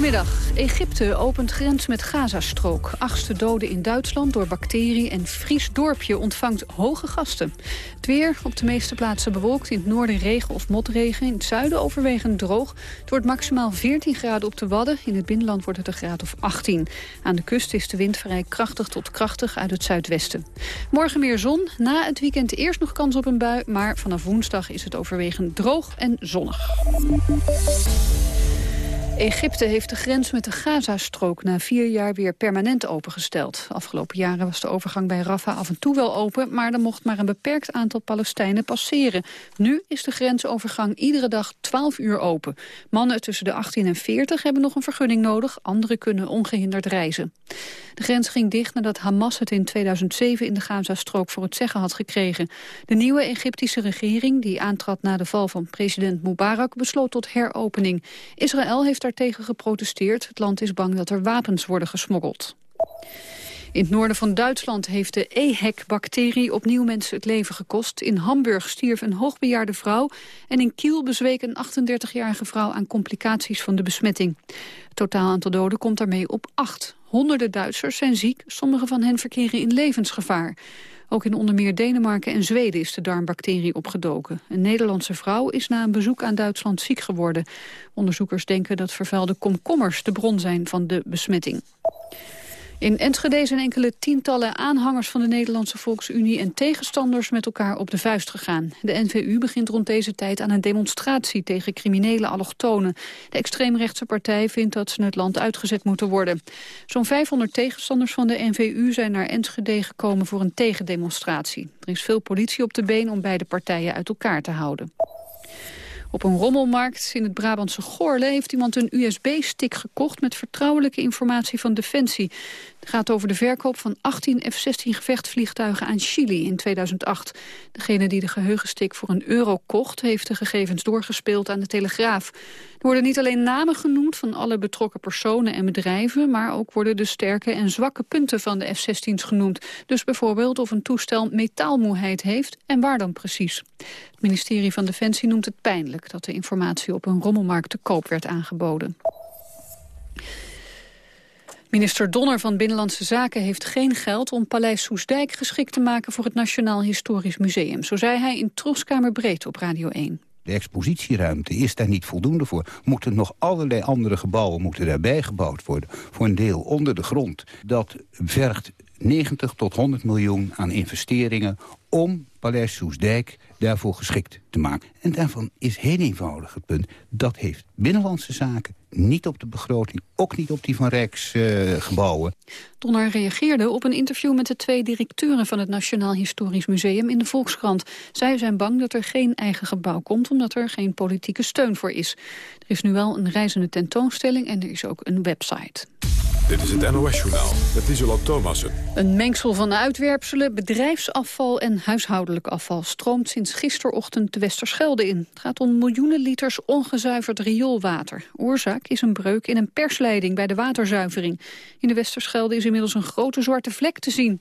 Goedemiddag. Egypte opent grens met Gazastrook. Achtste doden in Duitsland door bacterie en Fries dorpje ontvangt hoge gasten. Het weer op de meeste plaatsen bewolkt. In het noorden regen of motregen. In het zuiden overwegend droog. Het wordt maximaal 14 graden op de Wadden. In het binnenland wordt het een graad of 18. Aan de kust is de wind vrij krachtig tot krachtig uit het zuidwesten. Morgen meer zon. Na het weekend eerst nog kans op een bui. Maar vanaf woensdag is het overwegend droog en zonnig. Egypte heeft de grens met de Gazastrook na vier jaar weer permanent opengesteld. Afgelopen jaren was de overgang bij Rafah af en toe wel open, maar er mocht maar een beperkt aantal Palestijnen passeren. Nu is de grensovergang iedere dag 12 uur open. Mannen tussen de 18 en 40 hebben nog een vergunning nodig, anderen kunnen ongehinderd reizen. De grens ging dicht nadat Hamas het in 2007 in de Gazastrook voor het zeggen had gekregen. De nieuwe Egyptische regering, die aantrad na de val van president Mubarak, besloot tot heropening. Israël heeft daartegen geprotesteerd. Het land is bang dat er wapens worden gesmoggeld. In het noorden van Duitsland heeft de EHEC-bacterie opnieuw mensen het leven gekost. In Hamburg stierf een hoogbejaarde vrouw en in Kiel bezweek een 38-jarige vrouw aan complicaties van de besmetting. Het totaal aantal doden komt daarmee op acht. Honderden Duitsers zijn ziek, sommige van hen verkeren in levensgevaar. Ook in onder meer Denemarken en Zweden is de darmbacterie opgedoken. Een Nederlandse vrouw is na een bezoek aan Duitsland ziek geworden. Onderzoekers denken dat vervuilde komkommers de bron zijn van de besmetting. In Enschede zijn enkele tientallen aanhangers van de Nederlandse Volksunie en tegenstanders met elkaar op de vuist gegaan. De NVU begint rond deze tijd aan een demonstratie tegen criminele allochtonen. De extreemrechtse partij vindt dat ze het land uitgezet moeten worden. Zo'n 500 tegenstanders van de NVU zijn naar Enschede gekomen voor een tegendemonstratie. Er is veel politie op de been om beide partijen uit elkaar te houden. Op een rommelmarkt in het Brabantse Goorle heeft iemand een USB-stick gekocht met vertrouwelijke informatie van Defensie. Het gaat over de verkoop van 18 F-16 gevechtvliegtuigen aan Chili in 2008. Degene die de geheugenstick voor een euro kocht... heeft de gegevens doorgespeeld aan de Telegraaf. Worden niet alleen namen genoemd van alle betrokken personen en bedrijven... maar ook worden de sterke en zwakke punten van de F-16's genoemd. Dus bijvoorbeeld of een toestel metaalmoeheid heeft en waar dan precies. Het ministerie van Defensie noemt het pijnlijk... dat de informatie op een rommelmarkt te koop werd aangeboden. Minister Donner van Binnenlandse Zaken heeft geen geld om Paleis Soesdijk geschikt te maken voor het Nationaal Historisch Museum. Zo zei hij in Troskamer Breed op Radio 1. De expositieruimte is daar niet voldoende voor. Moeten nog allerlei andere gebouwen moeten daarbij gebouwd worden. Voor een deel onder de grond. Dat vergt 90 tot 100 miljoen aan investeringen om Paleis Soesdijk daarvoor geschikt te maken. En daarvan is heel eenvoudig het punt. Dat heeft Binnenlandse Zaken niet op de begroting, ook niet op die van Rijksgebouwen. Uh, Donner reageerde op een interview met de twee directeuren van het Nationaal Historisch Museum in de Volkskrant. Zij zijn bang dat er geen eigen gebouw komt, omdat er geen politieke steun voor is. Er is nu wel een reizende tentoonstelling en er is ook een website. Dit is het NOS-journaal met Isola Thomassen. Een mengsel van uitwerpselen, bedrijfsafval en huishoudelijk afval... stroomt sinds gisterochtend de Westerschelde in. Het gaat om miljoenen liters ongezuiverd rioolwater. Oorzaak is een breuk in een persleiding bij de waterzuivering. In de Westerschelde is inmiddels een grote zwarte vlek te zien.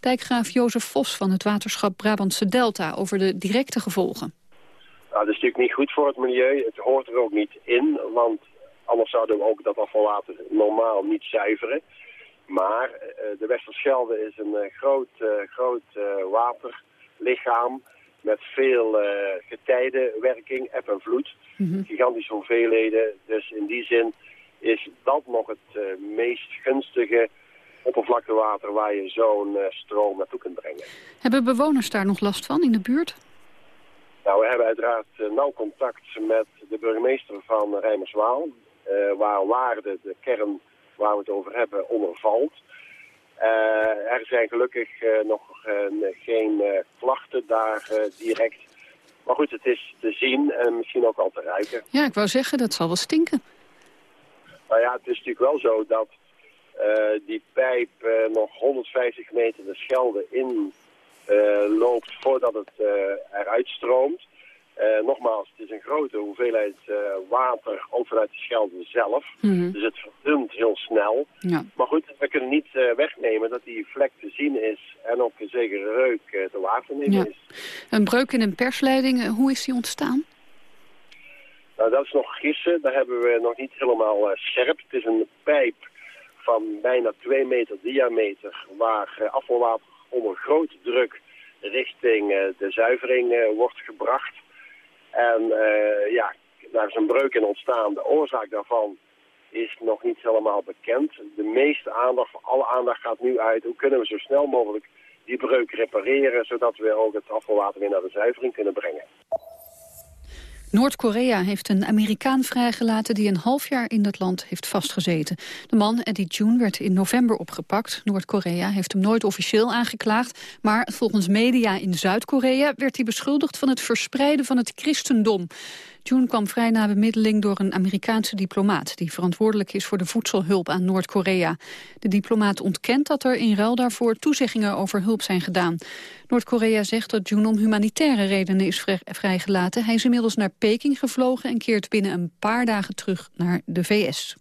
Dijkgraaf Jozef Vos van het waterschap Brabantse Delta... over de directe gevolgen. Nou, dat is natuurlijk niet goed voor het milieu. Het hoort er ook niet in, want Anders zouden we ook dat afvalwater normaal niet zuiveren. Maar uh, de Westerschelde is een uh, groot, uh, groot waterlichaam met veel getijdenwerking, eb en vloed. Mm Gigantische hoeveelheden. Dus in die zin is dat nog het meest gunstige oppervlaktewater waar je zo'n stroom naartoe kunt brengen. Hebben bewoners daar nog last van in de buurt? Nou, we hebben uiteraard nauw contact met de burgemeester van Rijmerswaal. Eh, waar waarde, de kern waar we het over hebben, onder valt. Eh, er zijn gelukkig eh, nog geen klachten daar direct. Maar goed, het is te zien en misschien ook al te ruiken. Ja, ik wou zeggen, dat zal wel stinken. Nou ja, het is natuurlijk wel zo dat die pijp nog 150 meter de Schelde in loopt voordat het eruit stroomt. Uh, nogmaals, het is een grote hoeveelheid uh, water, ook vanuit de Schelde zelf. Mhm. Dus het verdunt heel snel. Ja. Maar goed, we kunnen niet uh, wegnemen dat die vlek te zien is en ook een zekere reuk te waternemen Ja. is. Een breuk in een persleiding, eh, hoe is die ontstaan? Nou, dat is nog gissen. Daar hebben we nog niet helemaal eh, scherp. Het is een pijp van bijna 2 meter diameter... waar eh, afvalwater onder grote druk richting eh, de zuivering eh, wordt gebracht. En eh, ja, daar is een breuk in ontstaan. De oorzaak daarvan is nog niet helemaal bekend. De meeste aandacht, alle aandacht gaat nu uit... hoe kunnen we zo snel mogelijk die breuk repareren... zodat we ook het afvalwater weer naar de zuivering kunnen brengen. Noord-Korea heeft een Amerikaan vrijgelaten die een half jaar in dat land heeft vastgezeten. De man, Eddie June, werd in november opgepakt. Noord-Korea heeft hem nooit officieel aangeklaagd, maar volgens media in Zuid-Korea werd hij beschuldigd van het verspreiden van het christendom. June kwam vrij na bemiddeling door een Amerikaanse diplomaat... die verantwoordelijk is voor de voedselhulp aan Noord-Korea. De diplomaat ontkent dat er in ruil daarvoor toezeggingen over hulp zijn gedaan. Noord-Korea zegt dat June om humanitaire redenen is vrij- vrijgelaten. Hij is inmiddels naar Peking gevlogen en keert binnen een paar dagen terug naar de VS.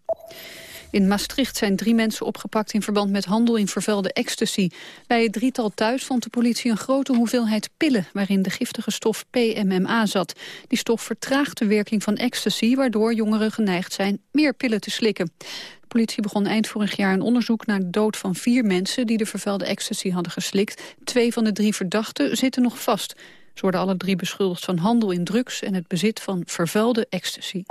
In Maastricht zijn drie mensen opgepakt in verband met handel in vervuilde ecstasy. Bij het drietal thuis vond de politie een grote hoeveelheid pillen... waarin de giftige stof PMMA zat. Die stof vertraagt de werking van ecstasy... waardoor jongeren geneigd zijn meer pillen te slikken. De politie begon eind vorig jaar een onderzoek naar de dood van vier mensen... die de vervuilde ecstasy hadden geslikt. Twee van de drie verdachten zitten nog vast. Ze worden alle drie beschuldigd van handel in drugs... en het bezit van vervuilde ecstasy.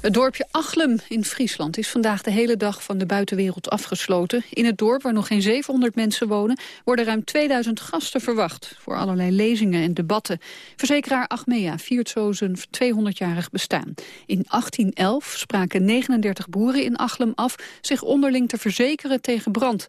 Het dorpje Achlem in Friesland is vandaag de hele dag van de buitenwereld afgesloten. In het dorp, waar nog geen 700 mensen wonen, worden ruim 2000 gasten verwacht. Voor allerlei lezingen en debatten. Verzekeraar Achmea viert zo zijn 200-jarig bestaan. In 1811 spraken 39 boeren in Achlem af zich onderling te verzekeren tegen brand.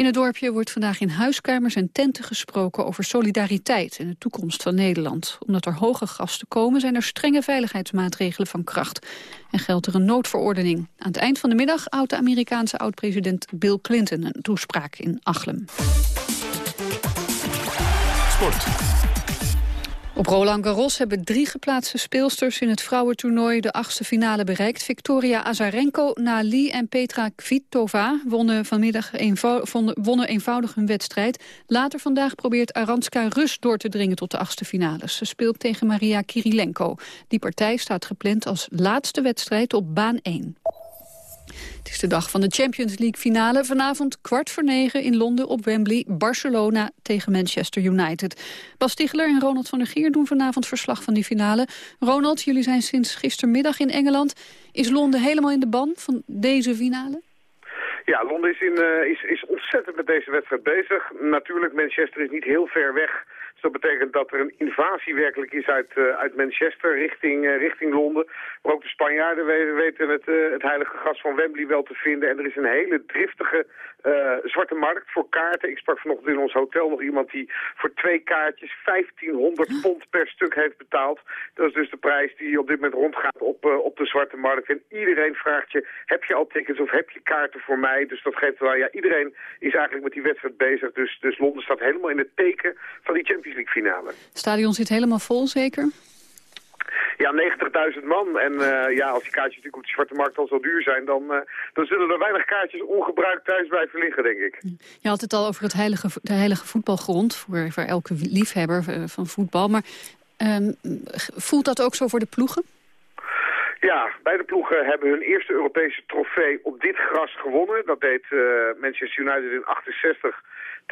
In het dorpje wordt vandaag in huiskamers en tenten gesproken over solidariteit en de toekomst van Nederland. Omdat er hoge gasten komen zijn er strenge veiligheidsmaatregelen van kracht. En geldt er een noodverordening. Aan het eind van de middag houdt de Amerikaanse oud-president Bill Clinton een toespraak in Achlem. Sport. Op Roland Garros hebben drie geplaatste speelsters in het vrouwentoernooi de achtste finale bereikt. Victoria Azarenko, Nali en Petra Kvitova wonnen vanmiddag eenvoudig hun wedstrijd. Later vandaag probeert Aranska Rus door te dringen tot de achtste finales. Ze speelt tegen Maria Kirilenko. Die partij staat gepland als laatste wedstrijd op baan 1. Het is de dag van de Champions League finale. Vanavond kwart voor negen in Londen op Wembley. Barcelona tegen Manchester United. Bas Stigler en Ronald van der Geer doen vanavond verslag van die finale. Ronald, jullie zijn sinds gistermiddag in Engeland. Is Londen helemaal in de ban van deze finale? Ja, Londen is, in, eh, is, is ontzettend met deze wedstrijd bezig. Natuurlijk, Manchester is niet heel ver weg. Dus dat betekent dat er een invasie werkelijk is uit, eh, uit Manchester richting, eh, richting Londen. Maar ook de Spanjaarden we- weten het, eh, het heilige gas van Wembley wel te vinden. En er is een hele driftige eh, zwarte markt voor kaarten. Ik sprak vanochtend in ons hotel nog iemand die voor twee kaartjes 1500 pond per stuk heeft betaald. Dat is dus de prijs die op dit moment rondgaat op, eh, op de zwarte markt. En iedereen vraagt je, heb je al tickets of heb je kaarten voor mij? Dus dat geeft wel, ja, iedereen is eigenlijk met die wedstrijd bezig. Dus, dus Londen staat helemaal in het teken van die Champions League finale. Het stadion zit helemaal vol, zeker? Ja, 90.000 man. En eh, ja, als die kaartjes natuurlijk op de zwarte markt al zo duur zijn, dan, eh, dan zullen er weinig kaartjes ongebruikt thuis blijven liggen, denk ik. Je had het al over het heilige, de heilige voetbalgrond... voor, voor elke liefhebber eh, van voetbal. Maar ehm, voelt dat ook zo voor de ploegen? Ja, beide ploegen hebben hun eerste Europese trofee op dit gras gewonnen. Dat deed Manchester United in 68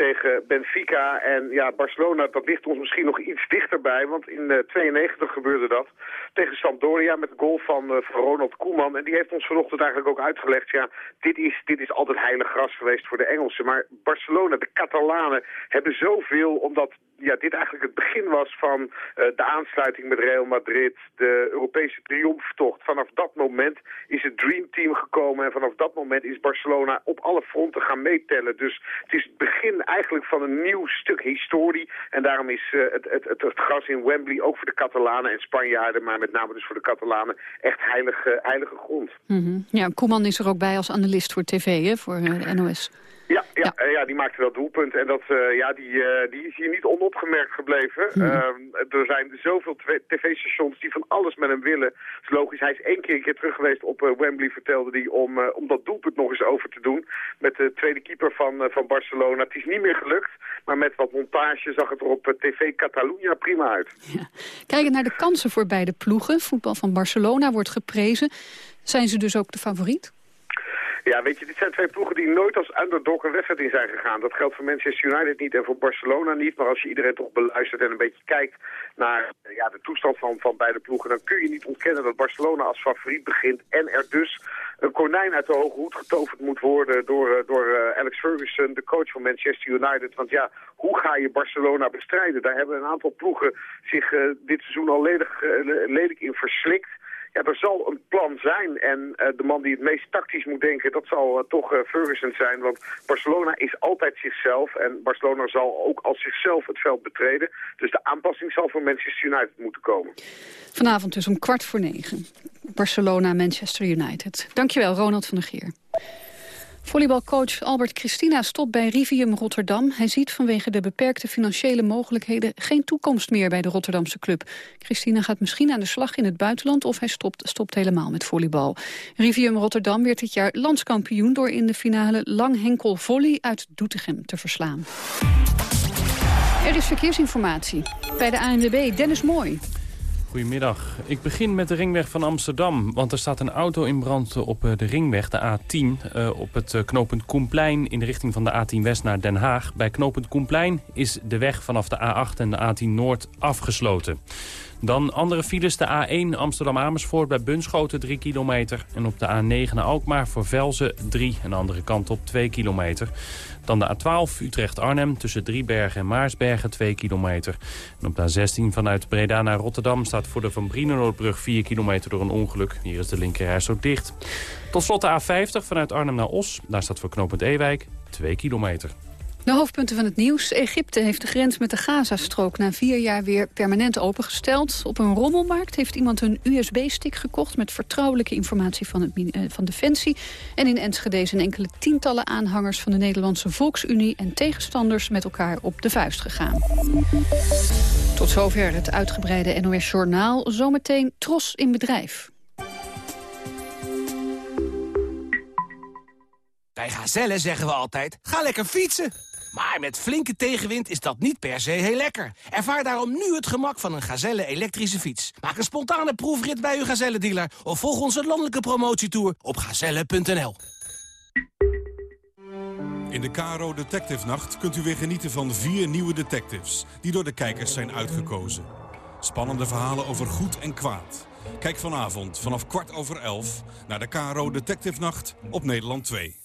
tegen Benfica. En ja, Barcelona, dat ligt ons misschien nog iets dichterbij. Want in eh, 92 gebeurde dat tegen Sampdoria met een goal van, eh, van Ronald Koeman. En die heeft ons vanochtend eigenlijk ook uitgelegd. Ja, dit is, dit is altijd heilig gras geweest voor de Engelsen. Maar Barcelona, de Catalanen, hebben zoveel omdat ja, dit eigenlijk het begin was van eh, de aansluiting met Real Madrid, de Europese triomftocht. Vanaf dat moment is het Dream Team gekomen en vanaf dat moment is Barcelona op alle fronten gaan meetellen. Dus het is het begin eigenlijk van een nieuw stuk historie en daarom is eh, het, het, het, het gras in Wembley ook voor de Catalanen en Spanjaarden, maar met name dus voor de Catalanen, echt heilige, heilige grond. Mhm. Ja, Koeman is er ook bij als analist voor tv, hè, voor eh, NOS. Ja, ja, ja. ja die maakte dat doelpunt. En dat, uh, ja, die, uh, die is hier niet onopgemerkt gebleven. Hmm. Uh, er zijn zoveel tv-stations die van alles met hem willen. Dat is logisch. Hij is één keer, een keer terug geweest op Wembley, vertelde hij, om, om dat doelpunt nog eens over te doen. Met de tweede keeper van, van Barcelona. Het is niet meer gelukt, maar met wat montage zag het er op tv Catalunya prima uit. Ja. Kijkend naar de kansen voor beide ploegen. Voetbal van Barcelona wordt geprezen. Zijn ze dus ook de favoriet? Ja, weet je, dit zijn twee ploegen die nooit als underdog een wedstrijd in zijn gegaan. Dat geldt voor Manchester United niet en voor Barcelona niet. Maar als je iedereen toch beluistert en een beetje kijkt naar ja, de toestand van, van beide ploegen... dan kun je niet ontkennen dat Barcelona als favoriet begint. En er dus een konijn uit de hoge hoed getoverd moet worden door, eh, door uh, Alex Ferguson, de coach van Manchester United. Want ja, hoe ga je Barcelona bestrijden? Daar hebben een aantal ploegen zich dit seizoen al ledig, lelijk in verslikt ja, er zal een plan zijn. En uh, de man die het meest tactisch moet denken, dat zal uh, toch uh, Ferguson zijn. Want Barcelona is altijd zichzelf. En Barcelona zal ook als zichzelf het veld betreden. Dus de aanpassing zal voor Manchester United moeten komen. Vanavond dus om kwart voor negen. Barcelona-Manchester United. Dankjewel, Ronald van der Geer. Volleybalcoach Albert Christina stopt bij Rivium Rotterdam. Hij ziet vanwege de beperkte financiële mogelijkheden geen toekomst meer bij de Rotterdamse club. Christina gaat misschien aan de slag in het buitenland of hij stopt, stopt helemaal met volleybal. Rivium Rotterdam werd dit jaar landskampioen door in de finale Langhenkel Volley uit Doetinchem te verslaan. Er is verkeersinformatie bij de ANWB Dennis Mooi. Goedemiddag. Ik begin met de ringweg van Amsterdam. Want er staat een auto in brand op eh, de ringweg, de A10. Eh, op het eh, knooppunt Koenplein in de richting van de A10 West naar Den Haag. Bij knooppunt Koenplein is de weg vanaf de A8 en de A10 Noord afgesloten. Dan andere files, de A1 Amsterdam-Amersfoort bij Bunschoten 3 kilometer. En op de A9 naar Alkmaar voor Velzen 3 en de andere kant op 2 kilometer. Dan de A12 Utrecht-Arnhem tussen Driebergen en Maarsbergen 2 kilometer. En op de A16 vanuit Breda naar Rotterdam staat voor de Van Brienenoordbrug 4 kilometer door een ongeluk. Hier is de linkerreis ook dicht. Tot slot de A50 vanuit Arnhem naar Os. Daar staat voor knooppunt Ewijk 2 kilometer. De hoofdpunten van het nieuws. Egypte heeft de grens met de Gazastrook na vier jaar weer permanent opengesteld. Op een rommelmarkt heeft iemand een USB-stick gekocht... met vertrouwelijke informatie van, het, eh, van Defensie. En in Enschede zijn enkele tientallen aanhangers van de Nederlandse Volksunie... en tegenstanders met elkaar op de vuist gegaan. Tot zover het uitgebreide NOS-journaal. Zometeen Tros in bedrijf. Bij Gazelle zeggen we altijd, ga lekker fietsen. Maar met flinke tegenwind is dat niet per se heel lekker. Ervaar daarom nu het gemak van een Gazelle elektrische fiets. Maak een spontane proefrit bij uw Gazelle-dealer... of volg onze landelijke promotietour op gazelle.nl. In de Caro Detective Nacht kunt u weer genieten van vier nieuwe detectives... die door de kijkers zijn uitgekozen. Spannende verhalen over goed en kwaad. Kijk vanavond vanaf kwart over elf naar de Caro Detective Nacht op Nederland 2.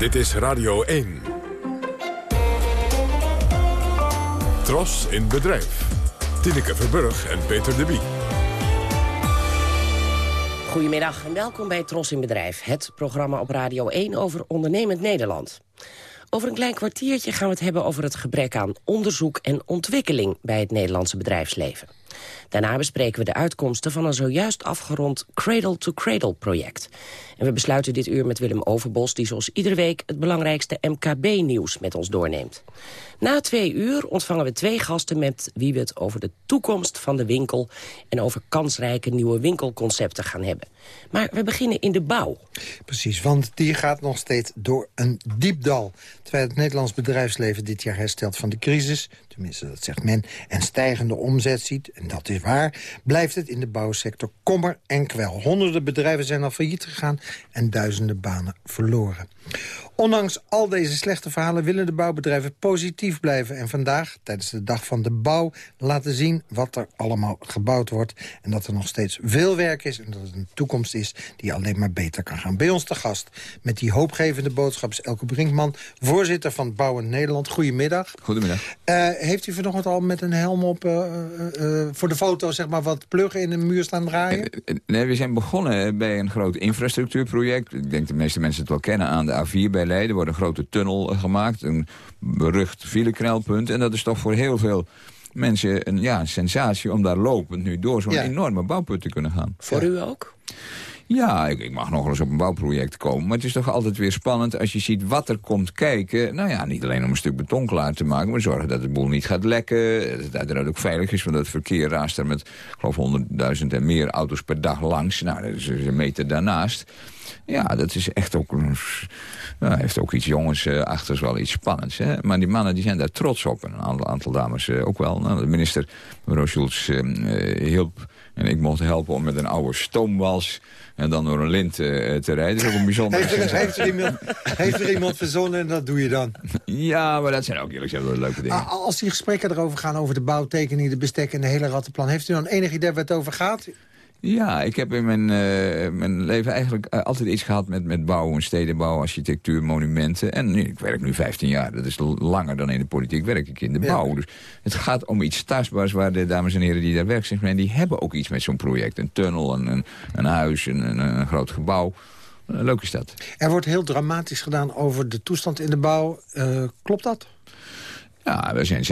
Dit is Radio 1. Tros in bedrijf. Tineke Verburg en Peter de Bie. Goedemiddag en welkom bij Tros in Bedrijf. Het programma op Radio 1 over ondernemend Nederland. Over een klein kwartiertje gaan we het hebben over het gebrek aan onderzoek en ontwikkeling bij het Nederlandse bedrijfsleven. Daarna bespreken we de uitkomsten van een zojuist afgerond Cradle-to-Cradle-project. En we besluiten dit uur met Willem Overbos... die zoals iedere week het belangrijkste MKB-nieuws met ons doorneemt. Na twee uur ontvangen we twee gasten met wie we het over de toekomst van de winkel... en over kansrijke nieuwe winkelconcepten gaan hebben. Maar we beginnen in de bouw. Precies, want die gaat nog steeds door een diep dal. Terwijl het Nederlands bedrijfsleven dit jaar herstelt van de crisis... tenminste dat zegt men, en stijgende omzet ziet, en dat is waar... blijft het in de bouwsector kommer en kwel. Honderden bedrijven zijn al failliet gegaan en duizenden banen verloren. Ondanks al deze slechte verhalen willen de bouwbedrijven positief blijven. En vandaag, tijdens de Dag van de Bouw, laten zien wat er allemaal gebouwd wordt. En dat er nog steeds veel werk is en dat het een toekomst is die alleen maar beter kan gaan. Bij ons te gast met die hoopgevende boodschap is Elke Brinkman, voorzitter van Bouwen Nederland. Goedemiddag. Goedemiddag. Uh, heeft u vanochtend al met een helm op uh, uh, voor de foto zeg maar, wat pluggen in de muur staan draaien? Nee, we zijn begonnen bij een groot infrastructuurproject. Ik denk de meeste mensen het wel kennen aan de A4 bij er wordt een grote tunnel gemaakt. Een berucht fileknelpunt. En dat is toch voor heel veel mensen een, ja, sensatie om daar lopend nu door zo'n Ja. enorme bouwput te kunnen gaan. Voor u ook? Ja, ik, mag nog wel eens op een bouwproject komen. Maar het is toch altijd weer spannend als je ziet wat er komt kijken. Nou ja, niet alleen om een stuk beton klaar te maken... maar zorgen dat de boel niet gaat lekken. Dat het uiteraard ook veilig is, want het verkeer raast er met... ik geloof 100.000 en meer auto's per dag langs. Nou, dat is een meter daarnaast. Ja, dat is echt ook... Ja, heeft ook iets jongens eh, achter, wel iets spannends. Hè? Maar die mannen die zijn daar trots op. En een aantal, aantal dames eh, ook wel. Nou, de minister, mevrouw Schultz, eh, eh, hielp... En ik mocht helpen om met een oude stoomwals... en dan door een lint eh, te rijden. Dat is ook een bijzondere Heeft er, heeft, er iemand, heeft er iemand verzonnen en dat doe je dan? Ja, maar dat zijn ook eerlijk gezegd wel leuke dingen. Als die gesprekken erover gaan, over de bouwtekening, de bestek en de hele rattenplan... heeft u dan enig idee waar het over gaat? Ja, ik heb in mijn, eh, mijn leven eigenlijk eh, altijd iets gehad met, met bouwen, stedenbouw, architectuur, monumenten. En nu, ik werk nu 15 jaar, dat is langer dan in de politiek, werk ik in de Ja. bouw. Dus het gaat om iets tastbaars waar de dames en heren die daar werkzaam zijn, die hebben ook iets met zo'n project. Een tunnel, een, een, een huis, een, een, groot gebouw. Een leuke stad. Er wordt heel dramatisch gedaan over de toestand in de bouw. Eh, klopt dat? Ja, we zijn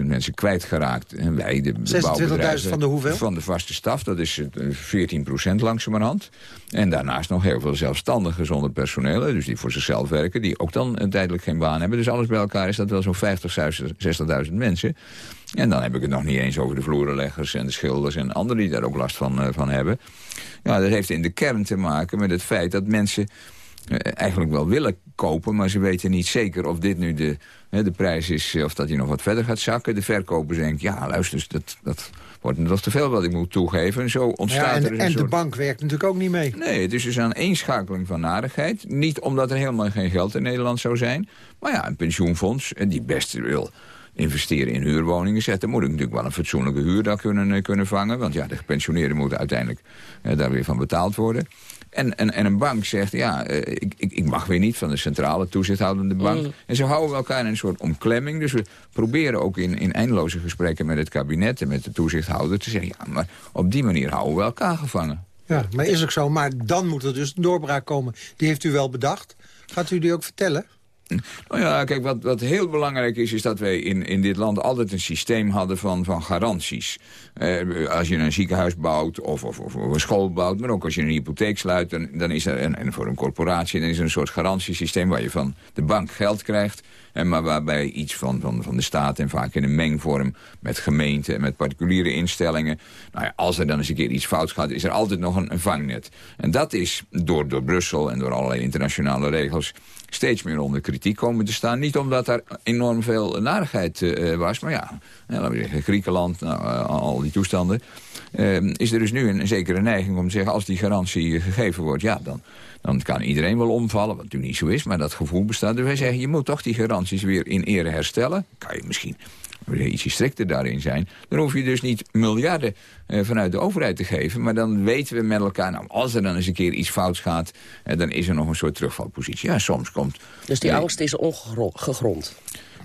26.000 mensen kwijtgeraakt. En wij, de, de 26.000 bouwbedrijven, van de hoeveel? Van de vaste staf, dat is eh, 14 procent langzamerhand. En daarnaast nog heel veel zelfstandigen zonder personeel. Dus die voor zichzelf werken, die ook dan eh, tijdelijk geen baan hebben. Dus alles bij elkaar is dat wel zo'n 50.000, 60.000 mensen. En dan heb ik het nog niet eens over de vloerenleggers en de schilders... en anderen die daar ook last van, eh, van hebben. Ja, dat heeft in de kern te maken met het feit dat mensen eh, eigenlijk wel willen kopen... maar ze weten niet zeker of dit nu de, hè, de prijs is... eh, of dat hij nog wat verder gaat zakken. De verkopers denken, ja, luister, dat, dat wordt toch te veel wat ik moet toegeven. En zo ontstaat Ja, er en dus en een de bank werkt natuurlijk ook niet mee. Nee, het is dus een eenschakeling van narigheid. Niet omdat er helemaal geen geld in Nederland zou zijn. Maar ja, een pensioenfonds eh, die best wil investeren in huurwoningen zetten... moet ik natuurlijk wel een fatsoenlijke huur daar kunnen, eh, kunnen vangen. Want ja, de gepensioneerden moeten uiteindelijk eh, daar weer van betaald worden. En, en, en een bank zegt, ja, eh, ik, ik, ik mag weer niet van de centrale toezichthoudende bank. En ze houden elkaar in een soort omklemming. Dus we proberen ook in, in eindeloze gesprekken met het kabinet en met de toezichthouder te zeggen... ja, maar op die manier houden we elkaar gevangen. Ja, maar is ook zo. Maar dan moet er dus een doorbraak komen. Die heeft u wel bedacht. Gaat u die ook vertellen? Nou ja, kijk, wat, wat heel belangrijk is... is dat wij in, in dit land altijd een systeem hadden van, van garanties. Eh, als je een ziekenhuis bouwt of, of, of een school bouwt... maar ook als je een hypotheek sluit... dan, dan is er, en, voor een corporatie... dan is er een soort garantiesysteem waar je van de bank geld krijgt... En maar waarbij iets van, van, van de staat en vaak in een mengvorm... met gemeenten en met particuliere instellingen... Nou ja, als er dan eens een keer iets fout gaat... is er altijd nog een, een vangnet. En dat is door, door Brussel en door allerlei internationale regels... steeds meer onder kritiek komen te staan. Niet omdat er enorm veel narigheid eh, was... maar ja, zeggen, Griekenland, nou, eh, al die toestanden... eh, is er dus nu een, zekere neiging om te zeggen... als die garantie eh, gegeven wordt, ja, dan, dan kan iedereen wel omvallen. Wat natuurlijk niet zo is, maar dat gevoel bestaat. Dus wij zeggen, je moet toch die garanties weer in ere herstellen. Kan je misschien ietsje strikter daarin zijn. Dan hoef je dus niet miljarden eh, vanuit de overheid te geven. Maar dan weten we met elkaar, nou, als er dan eens een keer iets fouts gaat... Eh, dan is er nog een soort terugvalpositie. Ja, soms komt... Dus die eh, angst is ongegrond.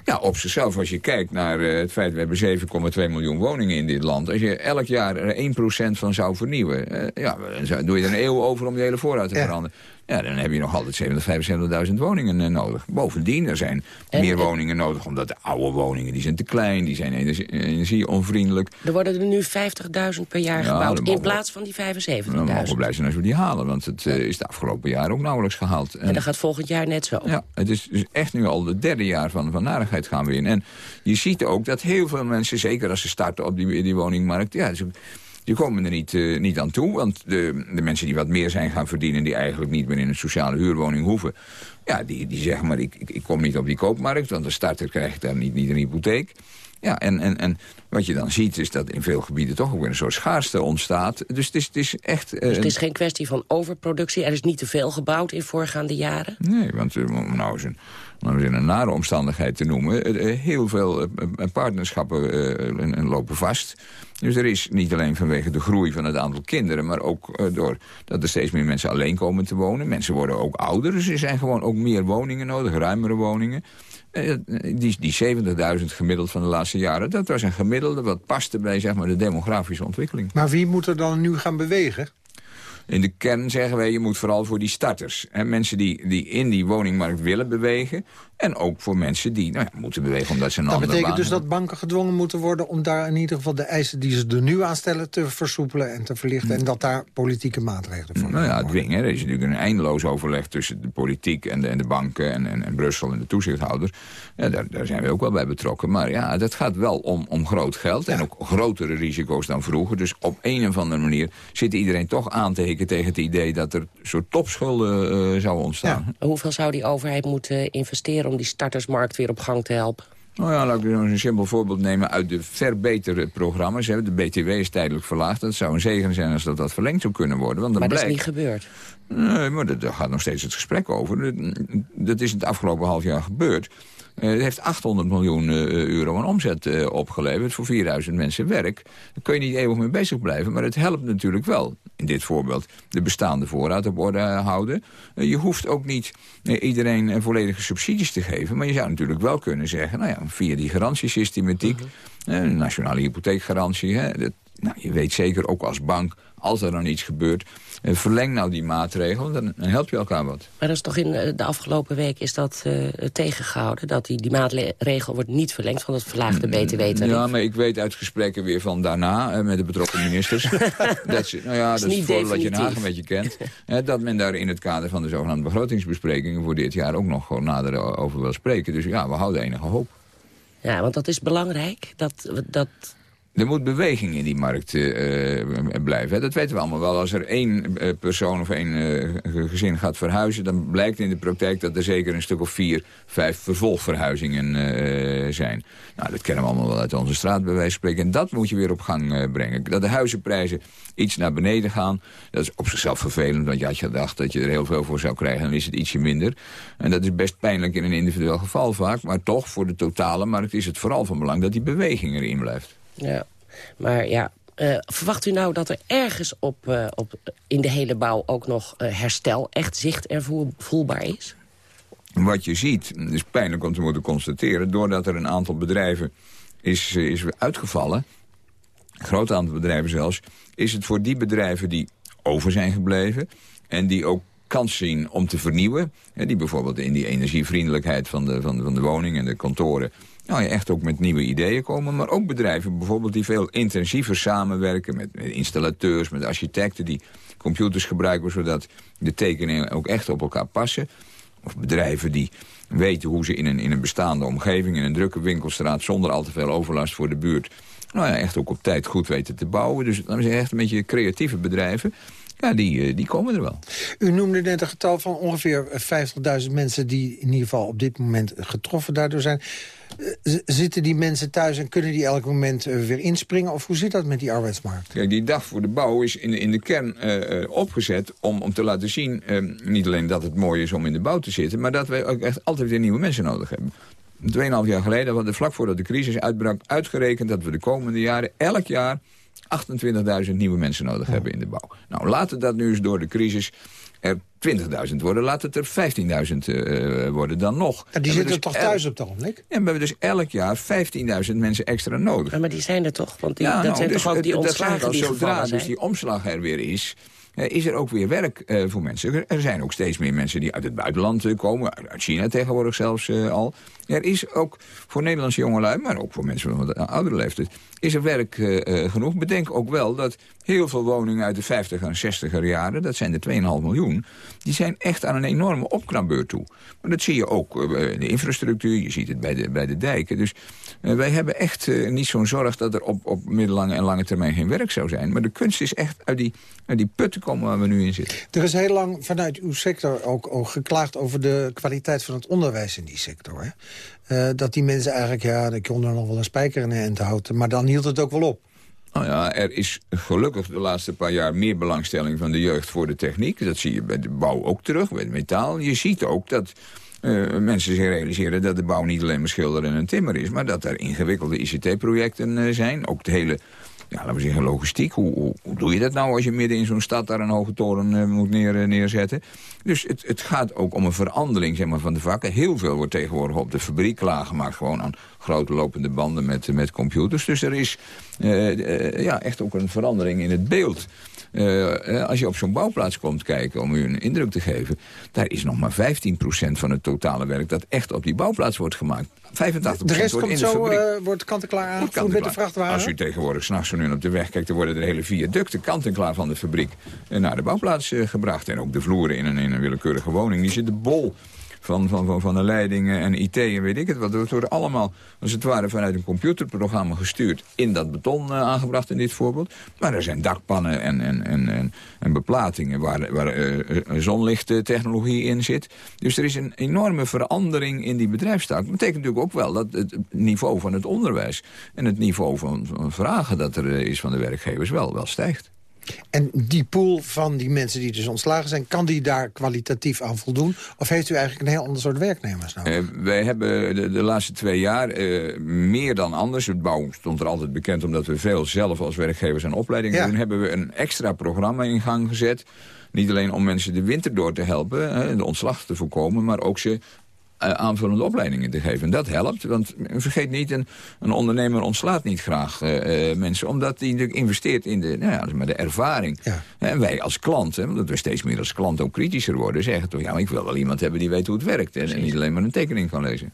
Ja, op zichzelf, als je kijkt naar eh, het feit... we hebben 7,2 miljoen woningen in dit land. Als je elk jaar er 1% van zou vernieuwen... eh, ja, dan doe je er een eeuw over om die hele voorraad te veranderen. Ja, dan heb je nog altijd 70.000, 75.000 woningen eh, nodig. Bovendien, er zijn En- meer en- woningen nodig... omdat de oude woningen die zijn te klein, die zijn energie- energieonvriendelijk. Er worden er nu 50.000 per jaar Ja, gebouwd... in we- plaats van die We mogen 75.000. blij zijn als we die halen, want het eh, is de afgelopen jaar ook nauwelijks gehaald. En- En dat gaat volgend jaar net zo. ja, het is dus echt nu al het derde jaar van, van narigheid gaan we in. En je ziet ook dat heel veel mensen, zeker als ze starten op die, die woningmarkt... Ja, dus die komen er niet, eh, niet aan toe. Want de, de mensen die wat meer zijn gaan verdienen... die eigenlijk niet meer in een sociale huurwoning hoeven... ja, die, die zeggen maar, ik, ik, ik kom niet op die koopmarkt... want de starter krijgt daar niet, niet een hypotheek. Ja, en, en, en wat je dan ziet is dat in veel gebieden toch ook weer een soort schaarste ontstaat. Dus het is, het is echt... eh, Dus het is geen kwestie van overproductie. Er is niet te veel gebouwd in voorgaande jaren. Nee, want uh, om nou eens een, om eens in een nare omstandigheid te noemen... eh, eh, heel veel eh, eh, partnerschappen eh, eh, lopen vast. Dus er is niet alleen vanwege de groei van het aantal kinderen... maar ook uh, door dat er steeds meer mensen alleen komen te wonen. Mensen worden ook ouder, dus er zijn gewoon ook meer woningen nodig, ruimere woningen. Uh, die die 70.000 gemiddeld van de laatste jaren... dat was een gemiddelde wat paste bij zeg maar, de demografische ontwikkeling. Maar wie moet er dan nu gaan bewegen? In de kern zeggen wij, je moet vooral voor die starters. Hè, mensen die, die in die woningmarkt willen bewegen. En ook voor mensen die nou ja, moeten bewegen omdat ze een dat andere betekent dus dat banken gedwongen moeten worden... om daar in ieder geval de eisen die ze er nu aan stellen... te versoepelen en te verlichten. En dat daar politieke maatregelen voor Nou ja, dwingen. Er is natuurlijk een eindeloos overleg tussen de politiek en de, en de banken en, en, en Brussel en de toezichthouders. Ja, daar, daar zijn we ook wel bij betrokken. Maar ja, dat gaat wel om, om groot geld en ook grotere risico's dan vroeger. Dus op een of andere manier zit iedereen toch aan te hikken tegen het idee dat er soort topschulden uh, zouden ontstaan. Hoeveel zou die overheid moeten investeren om die startersmarkt weer op gang te helpen? Nou ja, laat ik eens een simpel voorbeeld nemen uit de verbeterde programma's. De BTW is tijdelijk verlaagd. Dat zou een zegen zijn als dat, dat verlengd zou kunnen worden. Want dan maar dat blijkt... is niet gebeurd. Nee, maar daar gaat nog steeds het gesprek over. Dat is het afgelopen half jaar gebeurd. Uh, het heeft 800 miljoen uh, euro aan omzet uh, opgeleverd voor 4000 mensen werk. Daar kun je niet eeuwig mee bezig blijven, maar het helpt natuurlijk wel. In dit voorbeeld de bestaande voorraad op orde houden. je hoeft ook niet iedereen volledige subsidies te geven. Maar je zou natuurlijk wel kunnen zeggen, nou ja, via die garantiesystematiek... -huh. nationale hypotheekgarantie, hè, dat, nou, je weet zeker ook als bank, als er dan iets gebeurt... verleng nou die maatregel, dan, dan help je elkaar wat. Maar dat is toch in de afgelopen week is dat uh, tegengehouden? Dat die, die maatregel wordt niet verlengd van het verlaagde btw-tarief? Ja, maar ik weet uit gesprekken weer van daarna... Met de betrokken ministers... dat, ze, nou ja, dat, dat is voordat je Den Haag een beetje kent... dat men daar in het kader van de zogenaamde begrotingsbesprekingen... voor dit jaar ook nog gewoon nader over wil spreken. Dus ja, we houden enige hoop. Ja, want dat is belangrijk. Dat, dat er moet beweging in die markt uh, blijven. Dat weten we allemaal wel. Als er één uh, persoon of één uh, gezin gaat verhuizen... dan blijkt in de praktijk dat er zeker een stuk of vier, vijf vervolgverhuizingen zijn. Nou, dat kennen we allemaal wel uit onze straat, bij wijze van spreken. En dat moet je weer op gang brengen. Dat de huizenprijzen iets naar beneden gaan, dat is op zichzelf vervelend. Want je had gedacht dat je er heel veel voor zou krijgen, dan is het ietsje minder. En dat is best pijnlijk in een individueel geval vaak. Maar toch, voor de totale markt is het vooral van belang dat die beweging erin blijft. Ja, maar ja, uh, verwacht u nou dat er ergens op, uh, op, in de hele bouw ook nog uh, herstel echt zicht en voel, voelbaar is? Wat je ziet, is pijnlijk om te moeten constateren... doordat er een aantal bedrijven is, is uitgevallen... een groot aantal bedrijven zelfs... is het voor die bedrijven die over zijn gebleven... en die ook kans zien om te vernieuwen... Die bijvoorbeeld in die energievriendelijkheid van de, van, van de woning en de kantoren nou ja, echt ook met nieuwe ideeën komen. Maar ook bedrijven bijvoorbeeld die veel intensiever samenwerken... met, installateurs, met architecten die computers gebruiken... zodat de tekeningen ook echt op elkaar passen. Of bedrijven die weten hoe ze in een, in een bestaande omgeving... in een drukke winkelstraat zonder al te veel overlast voor de buurt... nou ja, echt ook op tijd goed weten te bouwen. Dus dan zijn echt een beetje creatieve bedrijven... Ja, die, die komen er wel. U noemde net een getal van ongeveer 50.000 mensen... die in ieder geval op dit moment getroffen daardoor zijn. Zitten die mensen thuis en kunnen die elk moment weer inspringen? Of hoe zit dat met die arbeidsmarkt? Kijk, die dag voor de bouw is in, in de kern uh, opgezet om, om te laten zien... niet alleen dat het mooi is om in de bouw te zitten... maar dat wij ook echt altijd weer nieuwe mensen nodig hebben. Tweeënhalf jaar geleden hadden we vlak voordat de crisis uitbrak... uitgerekend dat we de komende jaren elk jaar 28.000 nieuwe mensen nodig ja. hebben in de bouw. Nou, laten dat nu eens door de crisis er 20.000 worden. Laat het er 15.000 uh, worden dan nog. Ja, die zitten dus toch thuis op het ogenblik? Ja, we hebben dus elk jaar 15.000 mensen extra nodig. Ja, maar die zijn er toch? Want die, ja, dat nou, zijn dus, toch ook die ontslagen die Zodra dus die omslag er weer is... Uh, is er ook weer werk uh, voor mensen. Er zijn ook steeds meer mensen die uit het buitenland uh, komen. Uit China tegenwoordig zelfs al. Er is ook voor Nederlandse jongelui, maar ook voor mensen van de oudere leeftijd... is er werk genoeg. Bedenk ook wel dat heel veel woningen uit de 50 en 60er jaren... dat zijn de 2,5 miljoen, die zijn echt aan een enorme opknapbeurt toe. Maar dat zie je ook in de infrastructuur, je ziet het bij de, bij de dijken. Dus wij hebben echt niet zo'n zorg dat er op, op middellange en lange termijn geen werk zou zijn. Maar de kunst is echt uit die, uit die putten komen waar we nu in zitten. Er is heel lang vanuit uw sector ook, ook geklaagd over de kwaliteit van het onderwijs in die sector. Hè? Uh, dat die mensen eigenlijk, ja, ik kon er nog wel een spijker in de end houden. Maar dan hield het ook wel op. Nou ja, er is gelukkig de laatste paar jaar meer belangstelling van de jeugd voor de techniek. Dat zie je bij de bouw ook terug, bij het metaal. Je ziet ook dat uh, mensen zich realiseren dat de bouw niet alleen maar schilderen en een timmer is... maar dat er ingewikkelde ICT-projecten uh, zijn. Ook de hele ja, laten we zeggen, logistiek. Hoe, hoe, doe je dat nou als je midden in zo'n stad daar een hoge toren uh, moet neer, neerzetten? Dus het, het gaat ook om een verandering zeg maar, van de vakken. Heel veel wordt tegenwoordig op de fabriek klaargemaakt. Gewoon aan grote lopende banden met, met computers. Dus er is ja, echt ook een verandering in het beeld. als je op zo'n bouwplaats komt kijken, om u een indruk te geven... daar is nog maar 15% van het totale werk dat echt op die bouwplaats wordt gemaakt. 85 de rest wordt komt zo, uh, wordt kant-en-klaar aangevoerd met de vrachtwagen? Als u tegenwoordig s'nachts zo nu op de weg kijkt... dan worden de hele viaducten kant-en-klaar van de fabriek... naar de bouwplaats uh, gebracht. En ook de vloeren in een, in een willekeurige woning. Die zitten bol van, van, van, de leidingen en IT en weet ik het wat. Dat worden allemaal, als het ware, vanuit een computerprogramma gestuurd... in dat beton uh, aangebracht in dit voorbeeld. Maar er zijn dakpannen en, en, en, en, en beplatingen waar, waar uh, zonlichttechnologie in zit. Dus er is een enorme verandering in die bedrijfstaak. Dat betekent natuurlijk ook wel dat het niveau van het onderwijs... en het niveau van, van vragen dat er is van de werkgevers wel, wel stijgt. En die pool van die mensen die dus ontslagen zijn... kan die daar kwalitatief aan voldoen? Of heeft u eigenlijk een heel ander soort werknemers nodig? Uh, wij hebben de, de, laatste twee jaar uh, meer dan anders... het bouw stond er altijd bekend omdat we veel zelf als werkgevers aan opleidingen ja. doen... hebben we een extra programma in gang gezet... Niet alleen om mensen de winter door te helpen, de ontslag te voorkomen... maar ook ze aanvullende opleidingen te geven. En dat helpt, want vergeet niet, een, een ondernemer ontslaat niet graag uh, uh, mensen... omdat hij natuurlijk investeert in de, nou ja, maar de ervaring. Ja. En wij als klant, hè, omdat we steeds meer als klant ook kritischer worden... zeggen toch, ja, maar ik wil wel iemand hebben die weet hoe het werkt... en, en niet alleen maar een tekening kan lezen.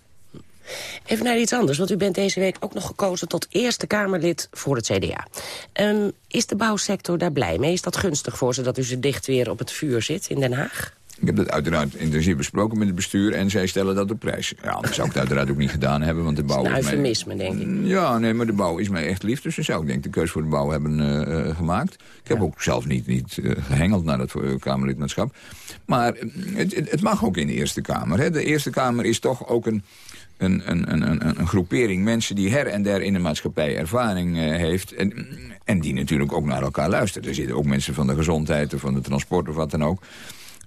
Even naar iets anders, want u bent deze week ook nog gekozen tot Eerste Kamerlid voor het CDA. Um, is de bouwsector daar blij mee? Is dat gunstig voor ze dat u ze dicht weer op het vuur zit in Den Haag? Ik heb dat uiteraard intensief besproken met het bestuur en zij stellen dat op prijs. Ja, anders zou ik het uiteraard ook niet gedaan hebben, want de bouw... Is een mij... eufemisme, denk ik. Ja, nee, maar de bouw is mij echt lief, dus dan zou ik denk ik de keus voor de bouw hebben uh, uh, gemaakt. Ik heb ja. ook zelf niet, niet uh, gehengeld naar dat Kamerlidmaatschap. Maar het, het, mag ook in de Eerste Kamer. Hè. De Eerste Kamer is toch ook een... Een, een, een, een, groepering mensen die her en der in de maatschappij ervaring uh, heeft... En, en die natuurlijk ook naar elkaar luisteren. Er zitten ook mensen van de gezondheid of van de transport of wat dan ook...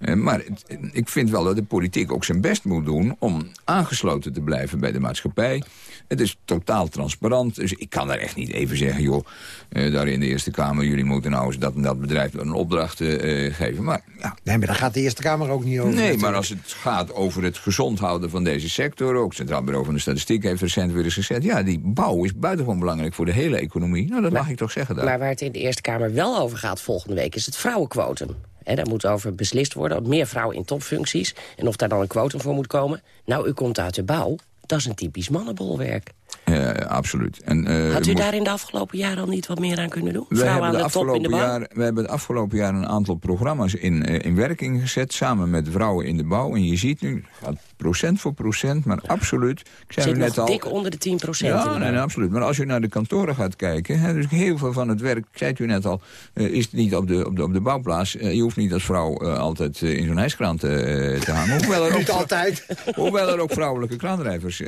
Uh, maar het, ik vind wel dat de politiek ook zijn best moet doen... om aangesloten te blijven bij de maatschappij. Het is totaal transparant. Dus ik kan daar echt niet even zeggen... joh, uh, daar in de Eerste Kamer... jullie moeten nou eens dat en dat bedrijf een opdracht uh, geven. Maar, ja. Nee, maar daar gaat de Eerste Kamer ook niet over. Nee, natuurlijk. maar als het gaat over het gezond houden van deze sector... ook het Centraal Bureau van de Statistiek heeft recent weer eens gezegd... ja, die bouw is buitengewoon belangrijk voor de hele economie. Nou, dat maar, mag ik toch zeggen daar. Maar waar het in de Eerste Kamer wel over gaat volgende week... is het vrouwenquotum. Daar moet over beslist worden. Meer vrouwen in topfuncties. En of daar dan een quotum voor moet komen. Nou, u komt uit de bouw. Dat is een typisch mannenbolwerk. Ja, absoluut. En, uh, Had u daar in de afgelopen jaren al niet wat meer aan kunnen doen? Vrouwen aan de, de top in de bouw? Jaar, we hebben het afgelopen jaar een aantal programma's in, uh, in werking gezet... samen met vrouwen in de bouw. En je ziet nu, gaat procent voor procent, maar absoluut... Ik zei Zit u net nog al, dik onder de 10 procent. Ja, nee, nee, absoluut. Maar als je naar de kantoren gaat kijken... Hè, dus heel veel van het werk, zei u net al... Uh, is niet op de, op de, op de bouwplaats. je hoeft niet als vrouw altijd in zo'n hijskraan te, te hangen. Hoewel er ook, niet altijd. Hoewel er ook vrouwelijke kraandrijvers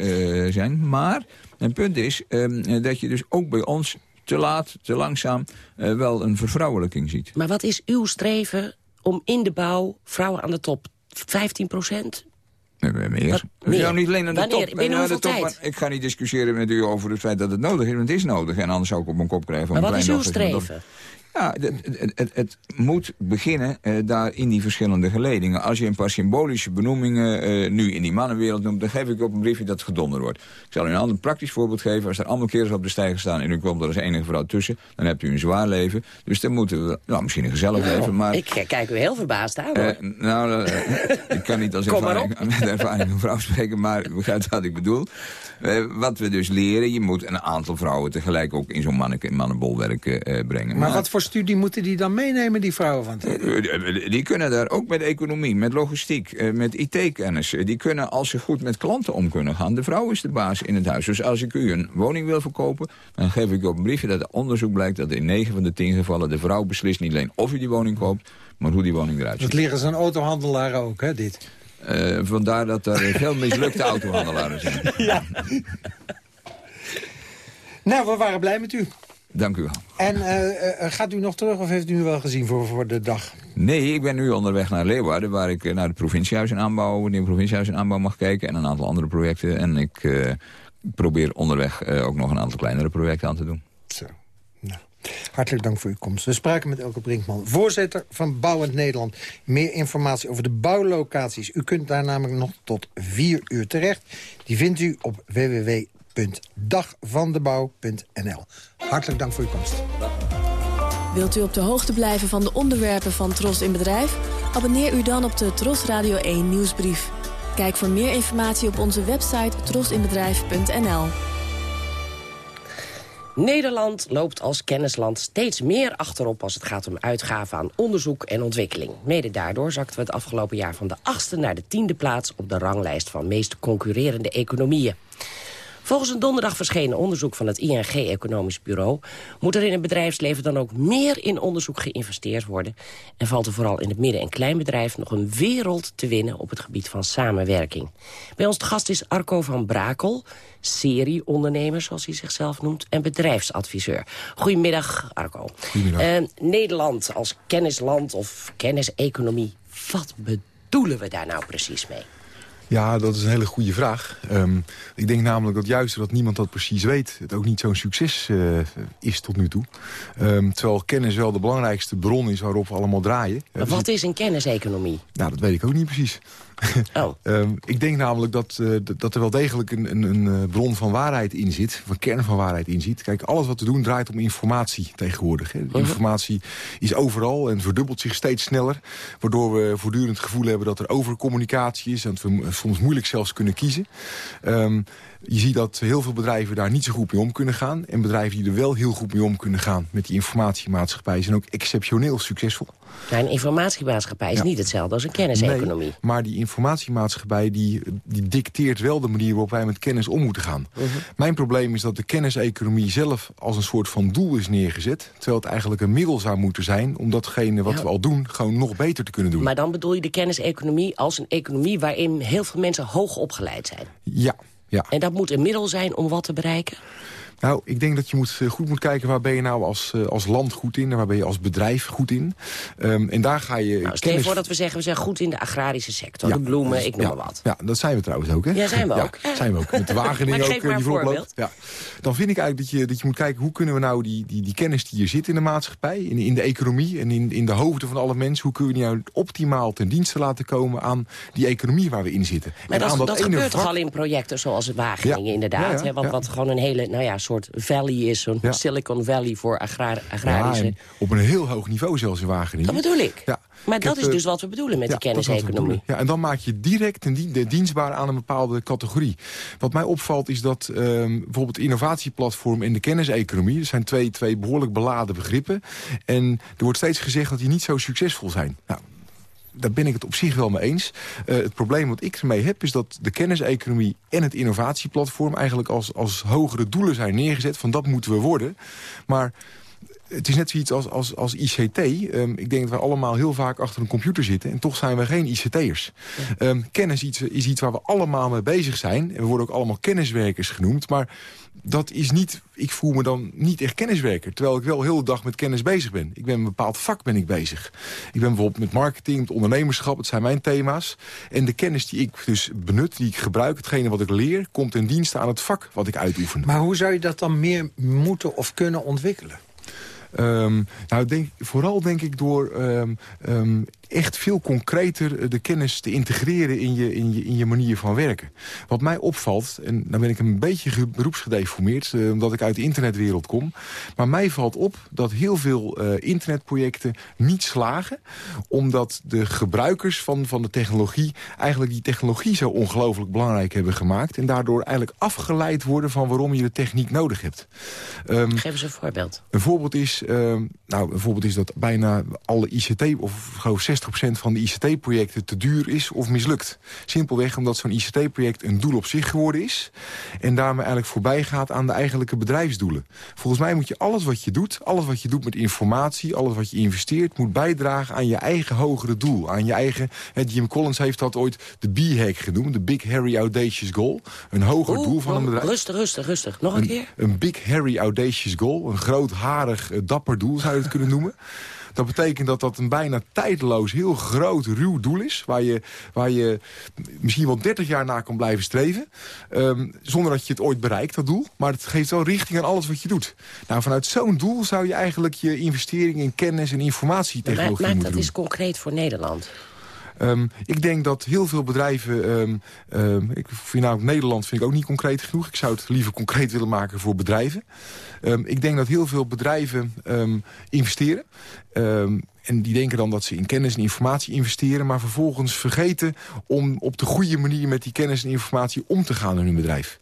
zijn. Maar... Een punt is um, dat je dus ook bij ons te laat, te langzaam... Uh, wel een vervrouwelijking ziet. Maar wat is uw streven om in de bouw vrouwen aan de top? 15 procent? Meer. Wat, meer. Ja, niet alleen aan de Wanneer? top. Binnen aan de top ik ga niet discussiëren met u over het feit dat het nodig is. Want het is nodig. En anders zou ik op mijn kop krijgen. Maar wat is uw streven? Ja, het, het, het, het, moet beginnen uh, daar in die verschillende geledingen. Als je een paar symbolische benoemingen uh, nu in die mannenwereld noemt... dan geef ik op een briefje dat het gedonder wordt. Ik zal u een ander praktisch voorbeeld geven. Als er allemaal kerels op de stijger staan en u komt er als enige vrouw tussen... dan hebt u een zwaar leven. Dus dan moeten we, nou misschien een gezellig Nou, leven, maar... Ik kijk u heel verbaasd aan, hoor. Uh, nou, ik kan niet als ervaring, met ervaring een vrouw spreken, maar u begrijpt wat ik bedoel. wat we dus leren, je moet een aantal vrouwen tegelijk ook in zo'n mannen, mannenbolwerk brengen. Maar, maar wat voor studie moeten die dan meenemen, die vrouwen van het Die kunnen daar ook met economie, met logistiek, met IT-kennis. Die kunnen, als ze goed met klanten om kunnen gaan... de vrouw is de baas in het huis. Dus als ik u een woning wil verkopen... dan geef ik u op een briefje dat er onderzoek blijkt... dat in 9 van de 10 gevallen de vrouw beslist niet alleen of u die woning koopt... maar hoe die woning eruit ziet. Dat liggen zijn autohandelaar ook, hè, dit? Uh, vandaar dat er veel mislukte autohandelaren zijn. Ja. nou, we waren blij met u. Dank u wel. En uh, uh, gaat u nog terug of heeft u nu wel gezien voor, voor de dag? Nee, ik ben nu onderweg naar Leeuwarden... waar ik naar het provinciehuis in aanbouw, het nieuwe provinciehuis in aanbouw mag kijken... en een aantal andere projecten. En ik uh, probeer onderweg ook nog een aantal kleinere projecten aan te doen. Zo. Nou. Hartelijk dank voor uw komst. We spraken met Elke Brinkman, voorzitter van Bouwend Nederland. Meer informatie over de bouwlocaties. U kunt daar namelijk nog tot vier uur terecht. Die vindt u op www www.dagvandebouw.nl. Hartelijk dank voor uw komst. Wilt u op de hoogte blijven van de onderwerpen van Tros in Bedrijf? Abonneer u dan op de Tros Radio 1 nieuwsbrief. Kijk voor meer informatie op onze website trosinbedrijf.nl. Nederland loopt als kennisland steeds meer achterop als het gaat om uitgaven aan onderzoek en ontwikkeling. Mede daardoor zakten we het afgelopen jaar van de achtste naar de tiende plaats op de ranglijst van meest concurrerende economieën. Volgens een donderdag verschenen onderzoek van het ING Economisch Bureau... moet er in het bedrijfsleven dan ook meer in onderzoek geïnvesteerd worden... en valt er vooral in het midden- en kleinbedrijf nog een wereld te winnen... op het gebied van samenwerking. Bij ons te gast is Arco van Brakel, serieondernemer zoals hij zichzelf noemt... en bedrijfsadviseur. Goedemiddag, Arco. Goedemiddag. Uh, Nederland als kennisland of kenniseconomie, wat bedoelen we daar nou precies mee? Ja, dat is een hele goede vraag. Um, ik denk namelijk dat juist dat niemand dat precies weet... het ook niet zo'n succes uh, is tot nu toe. Um, terwijl kennis wel de belangrijkste bron is waarop we allemaal draaien. Maar dus wat is een kenniseconomie? Nou, dat weet ik ook niet precies. Oh. um, ik denk namelijk dat, uh, dat er wel degelijk een, een, een, bron van waarheid in zit. Van kern van waarheid in zit. Kijk, alles wat we doen draait om informatie tegenwoordig. Hè. Mhm. Informatie is overal en verdubbelt zich steeds sneller. Waardoor we voortdurend het gevoel hebben dat er overcommunicatie is. En dat we soms moeilijk zelfs kunnen kiezen. Um, je ziet dat heel veel bedrijven daar niet zo goed mee om kunnen gaan. En bedrijven die er wel heel goed mee om kunnen gaan met die informatiemaatschappij... zijn ook exceptioneel succesvol. Ja, een informatiemaatschappij is ja. niet hetzelfde als een kenniseconomie. Nee, maar die informatiemaatschappij die, die dicteert wel de manier waarop wij met kennis om moeten gaan. Mhm. Uh -huh. Mijn probleem is dat de kenniseconomie zelf als een soort van doel is neergezet. Terwijl het eigenlijk een middel zou moeten zijn om datgene wat Ja. we al doen gewoon nog beter te kunnen doen. Maar dan bedoel je de kenniseconomie als een economie... waarin heel veel mensen hoog opgeleid zijn. Ja, ja. En dat moet een middel zijn om wat te bereiken? Nou, ik denk dat je moet, eh, goed moet kijken waar ben je nou als, eh, als land goed in... en waar ben je als bedrijf goed in. Um, en daar ga je... Nou, stel je kennis... voor dat we zeggen, we zijn goed in de agrarische sector. Ja, de bloemen, ik noem ja, maar wat. Ja, dat zijn we trouwens ook, hè? Ja, zijn we ook. Zijn we ook. Met de Wageningen ook, geef eh, maar voorbeeld. Ja. Dan vind ik eigenlijk dat je, dat je moet kijken... hoe kunnen we nou die, die, die kennis die hier zit in de maatschappij... in, in de economie en in, in de hoofden van alle mensen... hoe kunnen we die nou optimaal ten dienste laten komen... aan die economie waar we in zitten. Maar En dat, aan dat gebeurt toch al in projecten zoals Wageningen inderdaad. Hè? Wat, ja. wat gewoon een hele nou ja, soort valley is. Zo'n Ja. Silicon Valley voor agra Ja, agrarische... op een heel hoog niveau zelfs in Wageningen. dat bedoel ik. Ja. Maar Ik dat heb, is eh, dus wat we bedoelen met Ja, de kenniseconomie. Ja, en dan maak je direct een de dienstbaar aan een bepaalde categorie. Wat mij opvalt is dat ehm, bijvoorbeeld innovatieplatform en de kenniseconomie... dat zijn twee, twee behoorlijk beladen begrippen. En er wordt steeds gezegd dat die niet zo succesvol zijn. Nou, daar ben ik het op zich wel mee eens. Eh, het probleem wat ik ermee heb is dat de kenniseconomie en het innovatieplatform... eigenlijk als, als hogere doelen zijn neergezet van dat moeten we worden. Maar het is net zoiets als, als, als ICT. Ehm, ik denk dat we allemaal heel vaak achter een computer zitten... en toch zijn we geen ICT'ers. Ehm, kennis iets, is iets waar we allemaal mee bezig zijn. En we worden ook allemaal kenniswerkers genoemd. Maar dat is niet... Ik voel me dan niet echt kenniswerker. Terwijl ik wel heel de dag met kennis bezig ben. Ik ben met een bepaald vak ben ik bezig. Ik ben bijvoorbeeld met marketing, met ondernemerschap. Het zijn mijn thema's. En de kennis die ik dus benut, die ik gebruik... hetgene wat ik leer, komt ten dienste aan het vak wat ik uitoefen. Maar hoe zou je dat dan meer moeten of kunnen ontwikkelen? Ehm, nou, denk, vooral denk ik door ehm, ehm, echt veel concreter eh, de kennis te integreren in je, in, je, in je manier van werken. Wat mij opvalt, en dan ben ik een beetje ge- beroepsgedeformeerd... eh, omdat ik uit de internetwereld kom... maar mij valt op dat heel veel eh, internetprojecten niet slagen... omdat de gebruikers van, van de technologie... eigenlijk die technologie zo ongelooflijk belangrijk hebben gemaakt... en daardoor eigenlijk afgeleid worden van waarom je de techniek nodig hebt. Ehm, Geef eens een voorbeeld. een voorbeeld is, ehm, nou, een voorbeeld is dat bijna alle ICT, of geloof 60% van de ICT-projecten te duur is of mislukt. Simpelweg omdat zo'n ICT-project een doel op zich geworden is. En daarmee eigenlijk voorbij gaat aan de eigenlijke bedrijfsdoelen. Volgens mij moet je alles wat je doet, alles wat je doet met informatie, alles wat je investeert, moet bijdragen aan je eigen hogere doel. Aan je eigen, Jim Collins heeft dat ooit de B-hack genoemd, de Big Harry Audacious Goal. Een hoger Oeh, doel van een bedrijf. Rustig, rustig, rustig. Nog een, Een, keer? een big, hairy, audacious goal. Een groot, harig, eh, dapper doel zou je het kunnen noemen. Dat betekent dat dat een bijna tijdloos, heel groot, ruw doel is... waar je, waar je misschien wel 30 jaar naar kan blijven streven... ehm, zonder dat je het ooit bereikt, dat doel. Maar het geeft wel richting aan alles wat je doet. Nou, vanuit zo'n doel zou je eigenlijk je investering in kennis en Maar informatietechnologie maak moeten dat doen. eens concreet voor Nederland. Ehm, ik denk dat heel veel bedrijven... Um, ik vind Nederland vind ik ook niet concreet genoeg. Ik zou het liever concreet willen maken voor bedrijven. ik denk dat heel veel bedrijven investeren. En die denken dan dat ze in kennis en informatie investeren... maar vervolgens vergeten om op de goede manier met die kennis en informatie om te gaan in hun bedrijf.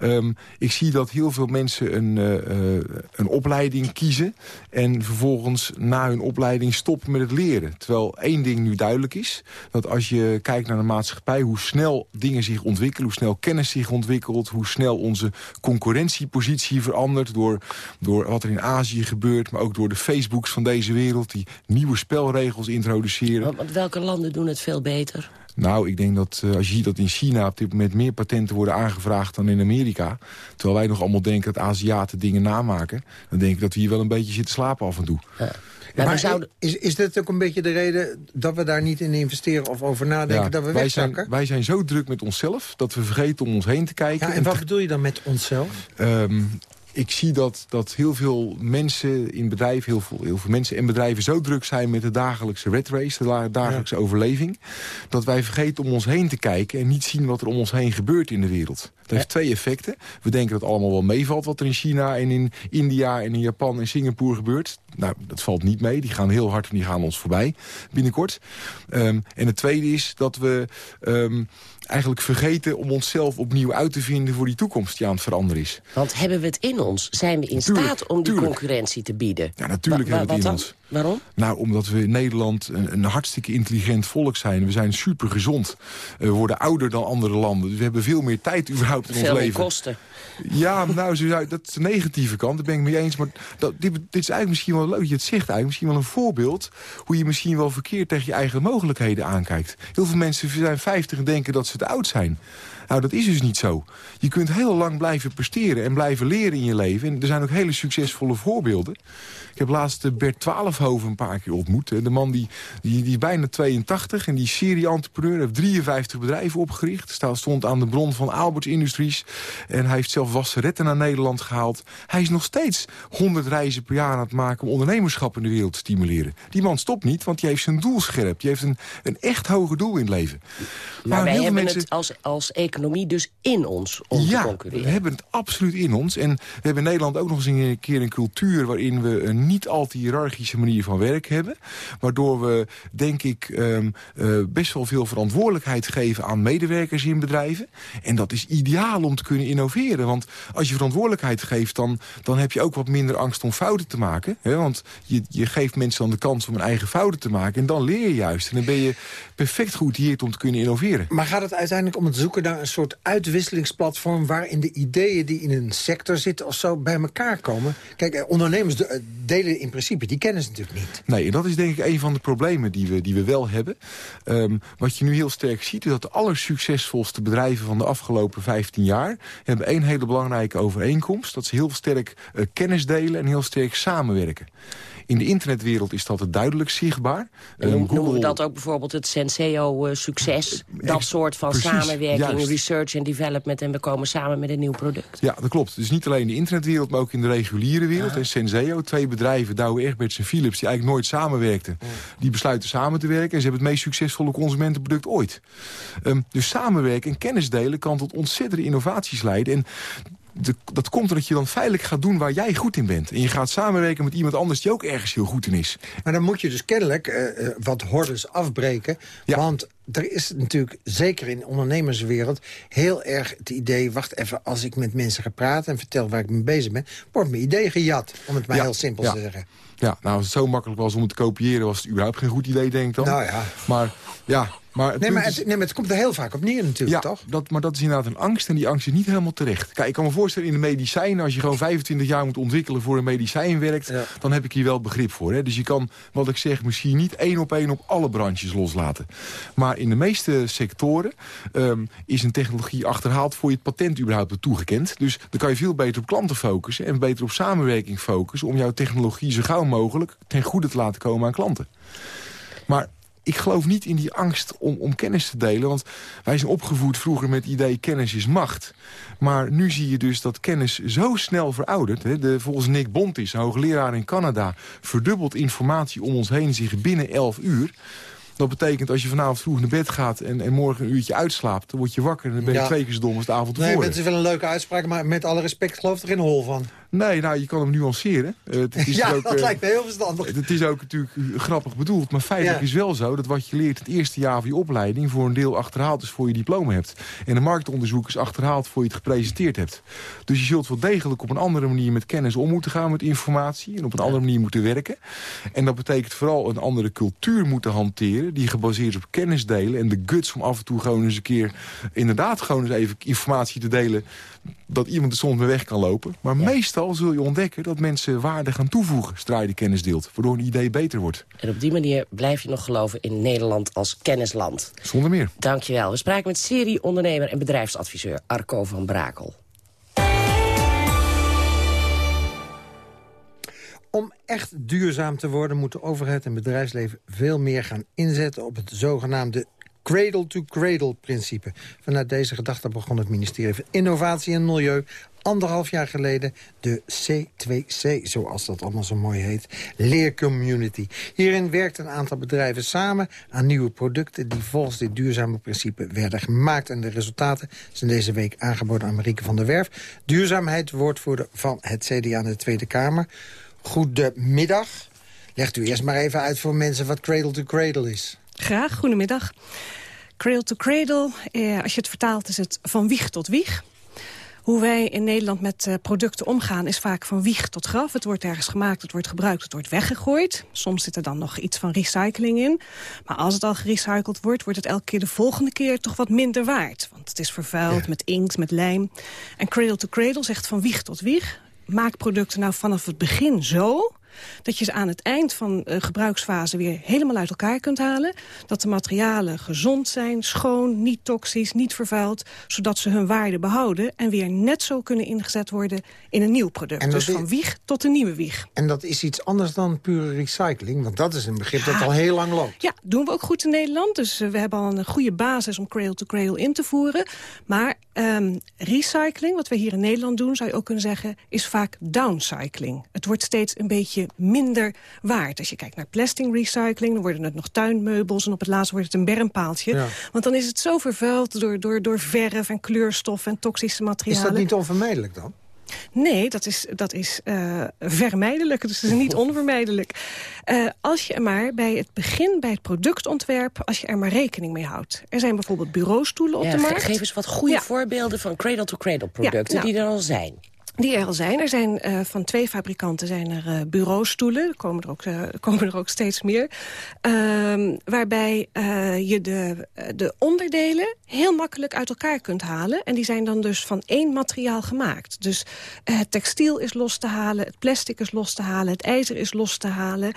Um, ik zie dat heel veel mensen een, uh, een opleiding kiezen... en vervolgens na hun opleiding stoppen met het leren. Terwijl één ding nu duidelijk is... dat als je kijkt naar de maatschappij... hoe snel dingen zich ontwikkelen, hoe snel kennis zich ontwikkelt... hoe snel onze concurrentiepositie verandert... door, door wat er in Azië gebeurt, maar ook door de Facebooks van deze wereld... die nieuwe nieuwe spelregels introduceren. Want welke landen doen het veel beter? Nou, ik denk dat uh, als je ziet dat in China op dit moment meer patenten worden aangevraagd dan in Amerika. Terwijl wij nog allemaal denken dat Aziaten dingen namaken. Dan denk ik dat we hier wel een beetje zitten slapen af en toe. Ja. Maar, zouden... is, is dit ook een beetje de reden dat we daar niet in investeren of over nadenken dat we wij zijn, wij zijn zo druk met onszelf dat we vergeten om ons heen te kijken. Ja, en, wat bedoel je dan met onszelf? Um, ik zie dat, dat heel veel mensen in bedrijven, heel veel, heel veel mensen en bedrijven zo druk zijn met de dagelijkse red race, de dagelijkse overleving, dat wij vergeten om ons heen te kijken en niet zien wat er om ons heen gebeurt in de wereld. Dat heeft twee effecten. We denken dat het allemaal wel meevalt wat er in China en in India en in Japan en Singapore gebeurt. Nou, dat valt niet mee. Die gaan heel hard en die gaan ons voorbij binnenkort. Um, en het tweede is dat we um, eigenlijk vergeten om onszelf opnieuw uit te vinden... voor die toekomst die aan het veranderen is. Want hebben we het in ons? Zijn we in staat om die concurrentie te bieden? Ja, natuurlijk hebben we het in ons. Waarom? Nou, omdat we in Nederland een, een, hartstikke intelligent volk zijn. We zijn super gezond. We worden ouder dan andere landen. Dus we hebben veel meer tijd überhaupt in veel ons leven. Veel meer kosten. Ja, nou, dat is de negatieve kant. Daar ben ik mee eens. Maar dat, dit, dit, is eigenlijk misschien wel leuk. Je het zegt eigenlijk misschien wel een voorbeeld... hoe je misschien wel verkeerd tegen je eigen mogelijkheden aankijkt. Heel veel mensen zijn 50 en denken dat ze te oud zijn. Nou, dat is dus niet zo. Je kunt heel lang blijven presteren en blijven leren in je leven. En er zijn ook hele succesvolle voorbeelden. Ik heb laatst Bert Twaalfhoven een paar keer ontmoet. De man die, die, die is bijna 82 en die serie-entrepreneur. heeft 53 bedrijven opgericht. Stond aan de bron van Alberts Industries. En hij heeft zelf wasseretten naar Nederland gehaald. Hij is nog steeds 100 reizen per jaar aan het maken... om ondernemerschap in de wereld te stimuleren. Die man stopt niet, want die heeft zijn doel scherp. Die heeft een, een echt hoger doel in het leven. Maar, maar wij hebben mensen... het als, als economie dus in ons om ja, te concurreren. we hebben het absoluut in ons. En we hebben in Nederland ook nog eens een keer een cultuur... waarin we een niet al te hiërarchische manier van werk hebben. Waardoor we, denk ik, um, uh, best wel veel verantwoordelijkheid geven aan medewerkers in bedrijven. En dat is ideaal om te kunnen innoveren. Want als je verantwoordelijkheid geeft, dan, dan heb je ook wat minder angst om fouten te maken. Hè? Want je, je geeft mensen dan de kans om hun eigen fouten te maken. En dan leer je juist. En dan ben je perfect geoutilleerd om te kunnen innoveren. Maar gaat het uiteindelijk om het zoeken naar een soort uitwisselingsplatform... waarin de ideeën die in een sector zitten of zo bij elkaar komen? Kijk, eh, ondernemers delen in principe die kennen ze natuurlijk niet. Nee, en dat is denk ik een van de problemen die we, die we wel hebben. Um, wat je nu heel sterk ziet is dat de allersuccesvolste bedrijven van de afgelopen 15 jaar... hebben één hele belangrijke overeenkomst. Dat ze heel sterk uh, kennis delen en heel sterk samenwerken. In de internetwereld is dat duidelijk zichtbaar. En um, Noemen we dat ook bijvoorbeeld het Senseo-succes? Uh, dat soort van precies, samenwerking, juist. research en development... en we komen samen met een nieuw product. Ja, dat klopt. Dus niet alleen in de internetwereld, maar ook in de reguliere wereld. Ja. En Senseo, twee bedrijven, Douwe Egberts en Philips... die eigenlijk nooit samenwerkten. Die besluiten samen te werken en ze hebben het meest succesvolle consumentenproduct ooit. Um, dus samenwerken en kennis delen kan tot ontzettende innovaties leiden. En de, dat komt omdat je dan feitelijk gaat doen waar jij goed in bent. En je gaat samenwerken met iemand anders die ook ergens heel goed in is. Maar dan moet je dus kennelijk uh, wat hordes afbreken. Ja. Want er is natuurlijk, zeker in de ondernemerswereld... heel erg het idee, wacht even, als ik met mensen ga praten... en vertel waar ik mee bezig ben, wordt mijn idee gejat. Om het maar ja. heel simpel ja. te zeggen. Ja, nou als het zo makkelijk was om het te kopiëren... was het überhaupt geen goed idee, denk ik dan. Nou ja. Maar ja, maar het nee, maar het, nee, maar het komt er heel vaak op neer natuurlijk, ja, toch? Dat, maar dat is inderdaad een angst en die angst is niet helemaal terecht. Kijk, ik kan me voorstellen in de medicijnen... als je gewoon 25 jaar moet ontwikkelen voor een medicijn werkt... Ja. dan heb ik hier wel begrip voor. Hè? Dus je kan, wat ik zeg, misschien niet één op één op alle branches loslaten. Maar in de meeste sectoren um, is een technologie achterhaald... voor je het patent überhaupt toegekend. Dus dan kan je veel beter op klanten focussen... en beter op samenwerking focussen... om jouw technologie zo gauw mogelijk ten goede te laten komen aan klanten. Maar ik geloof niet in die angst om, om kennis te delen. Want wij zijn opgevoed vroeger met het idee kennis is macht. Maar nu zie je dus dat kennis zo snel veroudert. Hè. De, volgens Nick Bontis, hoogleraar in Canada... verdubbelt informatie om ons heen zich binnen 11 uur. Dat betekent als je vanavond vroeg naar bed gaat en, en morgen een uurtje uitslaapt... dan word je wakker en dan ben je twee keer zo dom als de avond Nee, tevoren. het is wel een leuke uitspraak, maar met alle respect geloof er geen hol van. Nee, nou, je kan hem nuanceren. Eh, het is Ja, ook, dat eh, lijkt me heel verstandig. Het, is ook natuurlijk eh, grappig bedoeld, maar feitelijk Ja. is wel zo... dat wat je leert het eerste jaar van je opleiding... voor een deel achterhaald is voor je diploma hebt. En een marktonderzoek is achterhaald voor je het gepresenteerd hebt. Dus je zult wel degelijk op een andere manier met kennis om moeten gaan... met informatie en op een andere manier moeten werken. En dat betekent vooral een andere cultuur moeten hanteren... die gebaseerd is op kennis delen en de guts om af en toe gewoon eens een keer... inderdaad gewoon eens even informatie te delen dat iemand er soms mee weg kan lopen. Maar meestal zul je ontdekken dat mensen waarde gaan toevoegen... zodra je de kennis deelt, waardoor een idee beter wordt. En op die manier blijf je nog geloven in Nederland als kennisland. Zonder meer. Dankjewel. We spraken met serie ondernemer en bedrijfsadviseur Arco van Brakel. Om echt duurzaam te worden moet de overheid en bedrijfsleven veel meer gaan inzetten op het zogenaamde cradle-to-cradle-principe. Vanuit deze gedachte begon het ministerie van Innovatie en Milieu anderhalf jaar geleden de C2C, zoals dat allemaal zo mooi heet, leercommunity. Hierin werkt een aantal bedrijven samen aan nieuwe producten die volgens dit duurzame principe werden gemaakt. En de resultaten zijn deze week aangeboden aan Marieke van der Werf, duurzaamheidswoordvoerder van het CDA in de Tweede Kamer. Goedemiddag. Legt u eerst maar even uit voor mensen wat cradle-to-cradle is. Graag, goedemiddag. Cradle to cradle, eh, als je het vertaalt is het van wieg tot wieg. Hoe wij in Nederland met eh, producten omgaan is vaak van wieg tot graf. Het wordt ergens gemaakt, het wordt gebruikt, het wordt weggegooid. Soms zit er dan nog iets van recycling in. Maar als het al gerecycled wordt, wordt het elke keer de volgende keer toch wat minder waard. Want het is vervuild met inkt, met lijm. En cradle to cradle zegt van wieg tot wieg. Maak producten nou vanaf het begin zo dat je ze aan het eind van de gebruiksfase weer helemaal uit elkaar kunt halen. Dat de materialen gezond zijn, schoon, niet toxisch, niet vervuild. Zodat ze hun waarde behouden en weer net zo kunnen ingezet worden in een nieuw product. Dus van wieg tot een nieuwe wieg. En dat is iets anders dan pure recycling, want dat is een begrip dat al heel lang loopt. Ja, doen we ook goed in Nederland. Dus eh, we hebben al een goede basis om cradle-to-cradle in te voeren. Maar ehm, recycling, wat we hier in Nederland doen... zou je ook kunnen zeggen, is vaak downcycling. Het wordt steeds een beetje minder waard. Als je kijkt naar plastic recycling, dan worden het nog tuinmeubels... en op het laatst wordt het een bermpaaltje. Ja. Want dan is het zo vervuild door, door, door verf en kleurstof en toxische Is materialen. dat niet onvermijdelijk dan? Nee, dat is, dat is eh, vermijdelijk. Dus het is niet onvermijdelijk. Eh, als je er maar bij het begin, bij het productontwerp... als je er maar rekening mee houdt. Er zijn bijvoorbeeld bureaustoelen op Ja, de markt. Geef eens wat goede Ja. voorbeelden van cradle-to-cradle producten Ja, nou. die er al zijn. Die er al zijn. Er zijn eh, van twee fabrikanten zijn er eh, bureaustoelen. Er komen er ook, eh, komen er ook steeds meer. Ehm, waarbij je de, de onderdelen heel makkelijk uit elkaar kunt halen. En die zijn dan dus van één materiaal gemaakt. Dus het textiel is los te halen, het plastic is los te halen... het ijzer is los te halen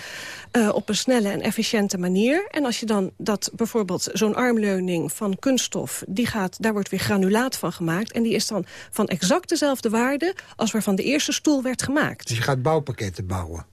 op een snelle en efficiënte manier. En als je dan dat bijvoorbeeld zo'n armleuning van kunststof... Die gaat, daar wordt weer granulaat van gemaakt. En die is dan van exact dezelfde waarde als waarvan de eerste stoel werd gemaakt. Dus je gaat bouwpakketten bouwen.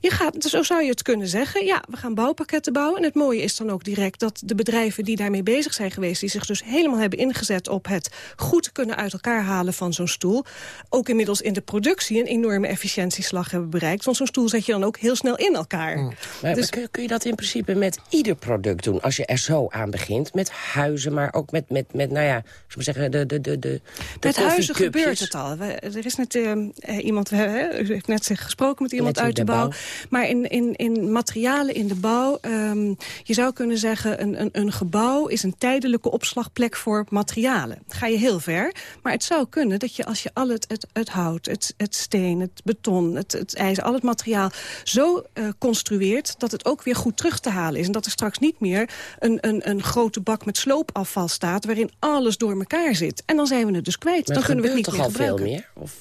Je gaat, zo zou je het kunnen zeggen. Ja, we gaan bouwpakketten bouwen. En het mooie is dan ook direct dat de bedrijven die daarmee bezig zijn geweest... die zich dus helemaal hebben ingezet op het goed kunnen uit elkaar halen van zo'n stoel... ook inmiddels in de productie een enorme efficiëntieslag hebben bereikt. Want zo'n stoel zet je dan ook heel snel in elkaar. Maar, Dus- maar kun, je dat in principe met ieder product doen? Als je er zo aan begint, met huizen, maar ook met, met, met nou ja, zullen we zeggen, de, de, de, de, Met huizen gebeurt het al. We- er is net eh, eh, iemand, u heeft net zich gesproken met iemand uit de bouw. Maar in, in, in materialen in de bouw, ehm, je zou kunnen zeggen... Een, een, een gebouw is een tijdelijke opslagplek voor materialen. Dan ga je heel ver. Maar het zou kunnen dat je als je al het, het, het hout, het, het steen, het beton, het, het ijzer... al het materiaal zo eh, construeert dat het ook weer goed terug te halen is. En dat er straks niet meer een, een, een grote bak met sloopafval staat... waarin alles door elkaar zit. En dan zijn we het dus kwijt. Maar dan kunnen we het niet toch meer al veel gebruiken. meer? Of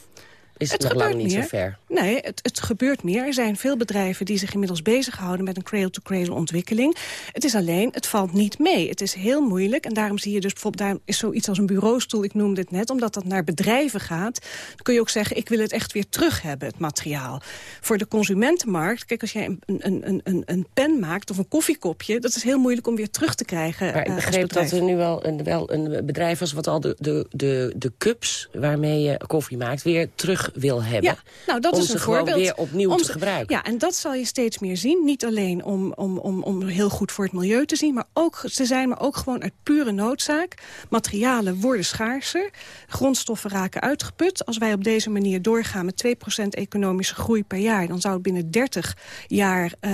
is het, nog lang niet zo ver? Nee, het, het gebeurt meer. Er zijn veel bedrijven die zich inmiddels bezighouden met een cradle-to-cradle ontwikkeling. Het is alleen, het valt niet mee. Het is heel moeilijk en daarom zie je dus bijvoorbeeld... daar is zoiets als een bureaustoel, ik noemde het net, omdat dat naar bedrijven gaat. Dan kun je ook zeggen, ik wil het echt weer terug hebben, het materiaal. Voor de consumentenmarkt, kijk, als jij een, een, een, een, een pen maakt of een koffiekopje... dat is heel moeilijk om weer terug te krijgen Maar ik eh, begreep dat er nu wel een, wel een bedrijf was... wat al de, de, de, de cups waarmee je koffie maakt weer terug wil hebben... Ja, nou, dat om is ze een voorbeeld. weer opnieuw Om te ze- gebruiken. Ja, en dat zal je steeds meer zien. Niet alleen om, om, om, om heel goed voor het milieu te zien, maar ook, te zijn... maar ook gewoon uit pure noodzaak. Materialen worden schaarser. Grondstoffen raken uitgeput. Als wij op deze manier doorgaan met 2% economische groei per jaar... dan zou het binnen 30 jaar eh,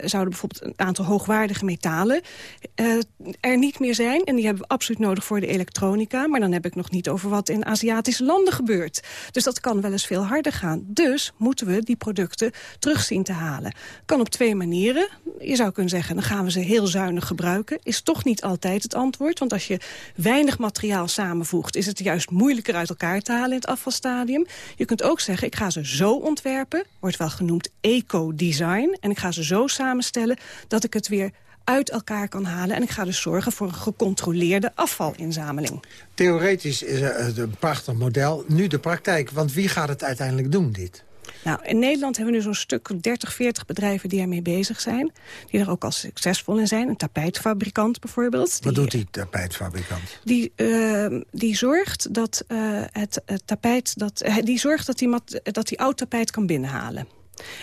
zouden bijvoorbeeld een aantal hoogwaardige metalen eh, er niet meer zijn. En die hebben we absoluut nodig voor de elektronica. Maar dan heb ik nog niet over wat in Aziatische landen gebeurt. Dus dat kan veel harder gaan. Dus moeten we die producten terug zien te halen. Kan op twee manieren. Je zou kunnen zeggen, dan gaan we ze heel zuinig gebruiken. Is toch niet altijd het antwoord. Want als je weinig materiaal samenvoegt... is het juist moeilijker uit elkaar te halen in het afvalstadium. Je kunt ook zeggen, ik ga ze zo ontwerpen. Wordt wel genoemd eco-design. En ik ga ze zo samenstellen dat ik het weer uit elkaar kan halen. En ik ga dus zorgen voor een gecontroleerde afvalinzameling. Theoretisch is het een prachtig model. Nu de praktijk, want wie gaat het uiteindelijk doen, dit? Nou, in Nederland hebben we nu zo'n stuk 30, 40 bedrijven die ermee bezig zijn. Die er ook al succesvol in zijn. Een tapijtfabrikant bijvoorbeeld. Wat die, doet die tapijtfabrikant? Die, eh, die zorgt dat eh, het, het tapijt, dat, eh, die zorgt dat die, mat, dat die oud tapijt kan binnenhalen.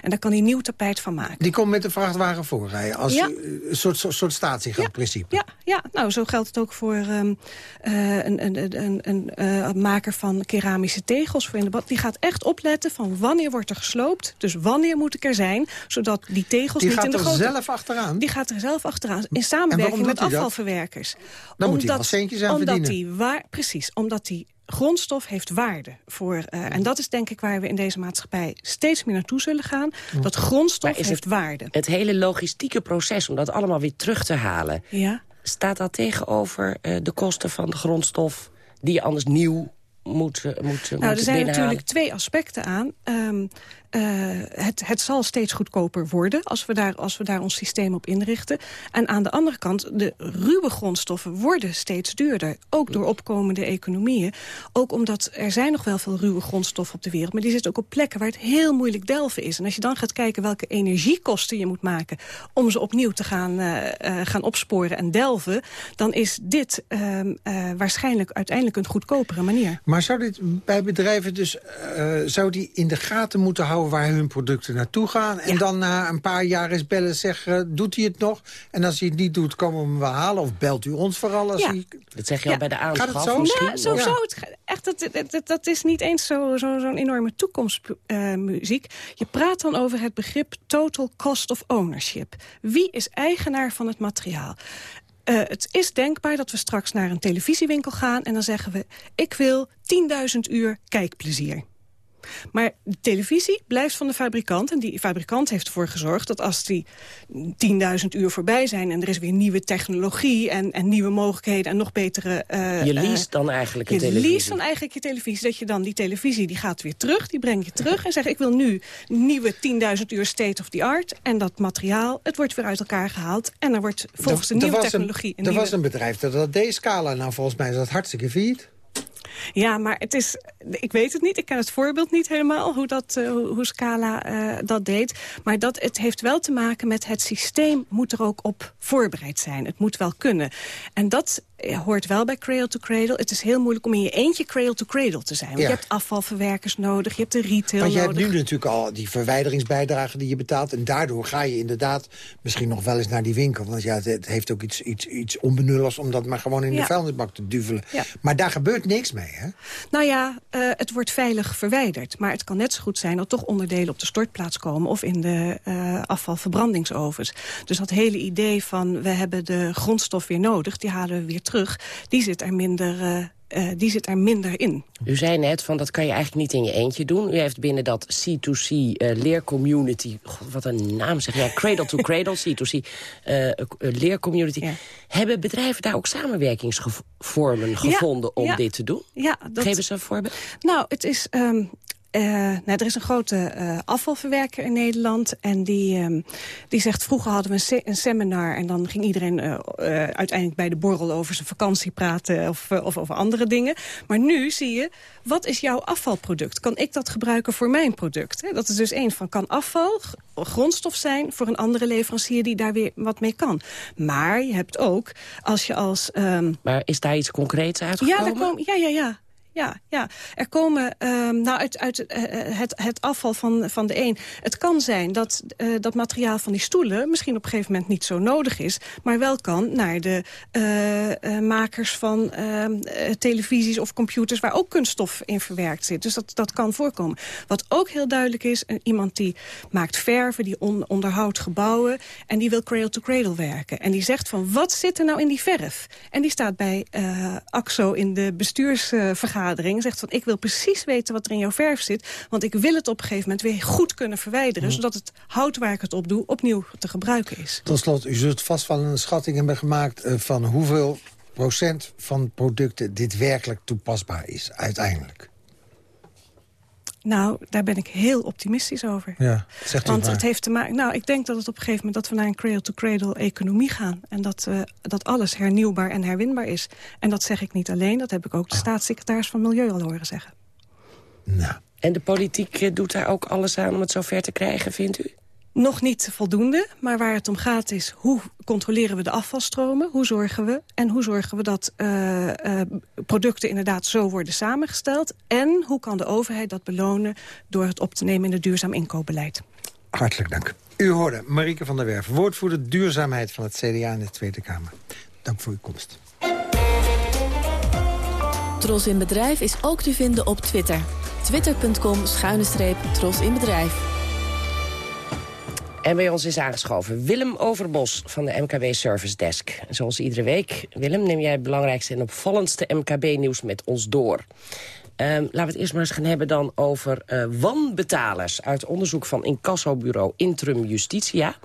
En daar kan hij nieuw tapijt van maken. Die komt met de vrachtwagen voorrijden. Als Ja. eh, een soort, soort, soort statiegeldprincipe. Ja, ja, nou, zo geldt het ook voor ehm, eh, een, een, een, een eh, maker van keramische tegels voor in de bad. Die gaat echt opletten van wanneer wordt er gesloopt. Dus wanneer moet ik er zijn, zodat die tegels Die niet gaat in de er grote... zelf achteraan? Die gaat er zelf achteraan, in samenwerking met afvalverwerkers. Dan moet hij wel centjes aan omdat verdienen. Die waar, precies, omdat die grondstof heeft waarde. Voor, eh, en dat is denk ik waar we in deze maatschappij steeds meer naartoe zullen gaan. Dat grondstof heeft het- waarde. Het hele logistieke proces om dat allemaal weer terug te halen... Ja. staat dat tegenover eh, de kosten van de grondstof... die je anders nieuw moet, eh, moet, Nou, er zijn natuurlijk twee aspecten aan. Ehm, eh, het, het zal steeds goedkoper worden als we, daar, als we daar ons systeem op inrichten. En aan de andere kant, de ruwe grondstoffen worden steeds duurder. Ook door opkomende economieën. Ook omdat er zijn nog wel veel ruwe grondstoffen op de wereld. Maar die zitten ook op plekken waar het heel moeilijk delven is. En als je dan gaat kijken welke energiekosten je moet maken... om ze opnieuw te gaan, eh, eh, gaan opsporen en delven... dan is dit ehm, eh, waarschijnlijk uiteindelijk een goedkopere manier. Maar zou dit bij bedrijven dus... zou die in de gaten moeten houden waar hun producten naartoe gaan... en dan na een paar jaar eens bellen zeggen, doet hij het nog? En als hij het niet doet, komen we hem wel halen? Of belt u ons vooral als Ja. hij... Dat zeg je al bij de Gaat het aanschaf zo? misschien? Ja, zo het echt. Dat, dat, dat, dat is niet eens zo'n zo, zo'n enorme toekomstmuziek. je praat dan over het begrip total cost of ownership. Wie is eigenaar van het materiaal? Eh, het is denkbaar dat we straks naar een televisiewinkel gaan... en dan zeggen we, ik wil 10.000 uur kijkplezier. Maar de televisie blijft van de fabrikant. En die fabrikant heeft ervoor gezorgd dat als die 10.000 uur voorbij zijn... en er is weer nieuwe technologie en, en nieuwe mogelijkheden... en nog betere... eh, Je eh, leest dan eigenlijk je televisie. leest dan eigenlijk je televisie. Dat je dan die televisie, die gaat weer terug. Die breng je terug en zeg ik wil nu nieuwe 10.000 uur state of the art. En dat materiaal, het wordt weer uit elkaar gehaald. En er wordt volgens de nieuwe technologie... Een, een er nieuwe- was een bedrijf dat dat deed, Scala. Nou, volgens mij is dat hartstikke failliet. Ja, maar het is, ik weet het niet. Ik ken het voorbeeld niet helemaal, hoe, dat, eh, hoe Scala eh, dat deed. Maar dat, het heeft wel te maken met het systeem moet er ook op voorbereid zijn. Het moet wel kunnen. En dat hoort wel bij Cradle to Cradle. Het is heel moeilijk om in je eentje Cradle to Cradle te zijn. Want Ja. je hebt afvalverwerkers nodig, je hebt de retail Want je nodig. hebt nu natuurlijk al die verwijderingsbijdragen die je betaalt. En daardoor ga je inderdaad misschien nog wel eens naar die winkel. Want ja, het, heeft ook iets, iets, iets onbenulligs om dat maar gewoon in de vuilnisbak te duvelen. Ja. Maar daar gebeurt niks mee, hè? Nou ja, eh, het wordt veilig verwijderd. Maar het kan net zo goed zijn dat toch onderdelen op de stortplaats komen... of in de eh, afvalverbrandingsovens. Dus dat hele idee van we hebben de grondstof weer nodig... die halen we weer terug, die zit er minder... eh, eh, die zit er minder in. U zei net, van dat kan je eigenlijk niet in je eentje doen. U heeft binnen dat C2C eh, leercommunity... God, wat een naam zeg jij, Cradle to Cradle, C2C eh, eh, leercommunity. Hebben bedrijven daar ook samenwerkingsvormen gevonden om ja. dit te doen? Ja, dat... Geef eens een voorbeeld. Nou, het is... ehm, eh, nou, er is een grote eh, afvalverwerker in Nederland. En die, ehm, die zegt, vroeger hadden we een, se- een seminar... en dan ging iedereen eh, uiteindelijk bij de borrel over zijn vakantie praten... Of, of over andere dingen. Maar nu zie je, wat is jouw afvalproduct? Kan ik dat gebruiken voor mijn product? Dat is dus één van, kan afval grondstof zijn... voor een andere leverancier die daar weer wat mee kan? Maar je hebt ook, als je als... ehm, Maar is daar iets concreets ja, uitgekomen? daar kom, ja, ja, ja. Ja, ja. Er komen ehm, nou, uit, uit uh, het, het afval van, van de een. Het kan zijn dat uh, dat materiaal van die stoelen... misschien op een gegeven moment niet zo nodig is... maar wel kan naar de makers van ehm, televisies of computers... waar ook kunststof in verwerkt zit. Dus dat, dat kan voorkomen. Wat ook heel duidelijk is, iemand die maakt verven... die on, onderhoudt gebouwen en die wil cradle-to-cradle werken. En die zegt van, wat zit er nou in die verf? En die staat bij AXO in de bestuursvergadering vergadering zegt van... ik wil precies weten wat er in jouw verf zit... want ik wil het op een gegeven moment weer goed kunnen verwijderen... zodat het hout waar ik het op doe opnieuw te gebruiken is. Tot slot, u zult vast wel een schatting hebben gemaakt... Uh, van hoeveel procent van producten dit werkelijk toepasbaar is, uiteindelijk. Nou, daar ben ik heel optimistisch over. Ja, zegt Want het heeft te maken. Nou, ik denk dat het op een gegeven moment dat we naar een cradle-to-cradle economie gaan. En dat, uh, dat alles hernieuwbaar en herwinbaar is. En dat zeg ik niet alleen, dat heb ik ook de Ah. staatssecretaris van Milieu al horen zeggen. Nou. En de politiek eh, doet daar ook alles aan om het zover te krijgen, vindt u? Nog niet voldoende, maar waar het om gaat is... hoe controleren we de afvalstromen, hoe zorgen we... en hoe zorgen we dat uh, uh, producten inderdaad zo worden samengesteld... en hoe kan de overheid dat belonen door het op te nemen in het duurzaam inkoopbeleid. Hartelijk dank. U hoorde Marieke van der Werf, woordvoerder duurzaamheid van het CDA in de Tweede Kamer. Dank voor uw komst. Tros in Bedrijf is ook te vinden op Twitter. Twitter.com schuine streep Tros in Bedrijf. En bij ons is aangeschoven Willem Overbos van de MKB Service Desk. Zoals iedere week, Willem, neem jij het belangrijkste en opvallendste MKB-nieuws met ons door. Um, laten we het eerst maar eens gaan hebben dan over uh, wanbetalers... uit onderzoek van incassobureau Intrum Justitia.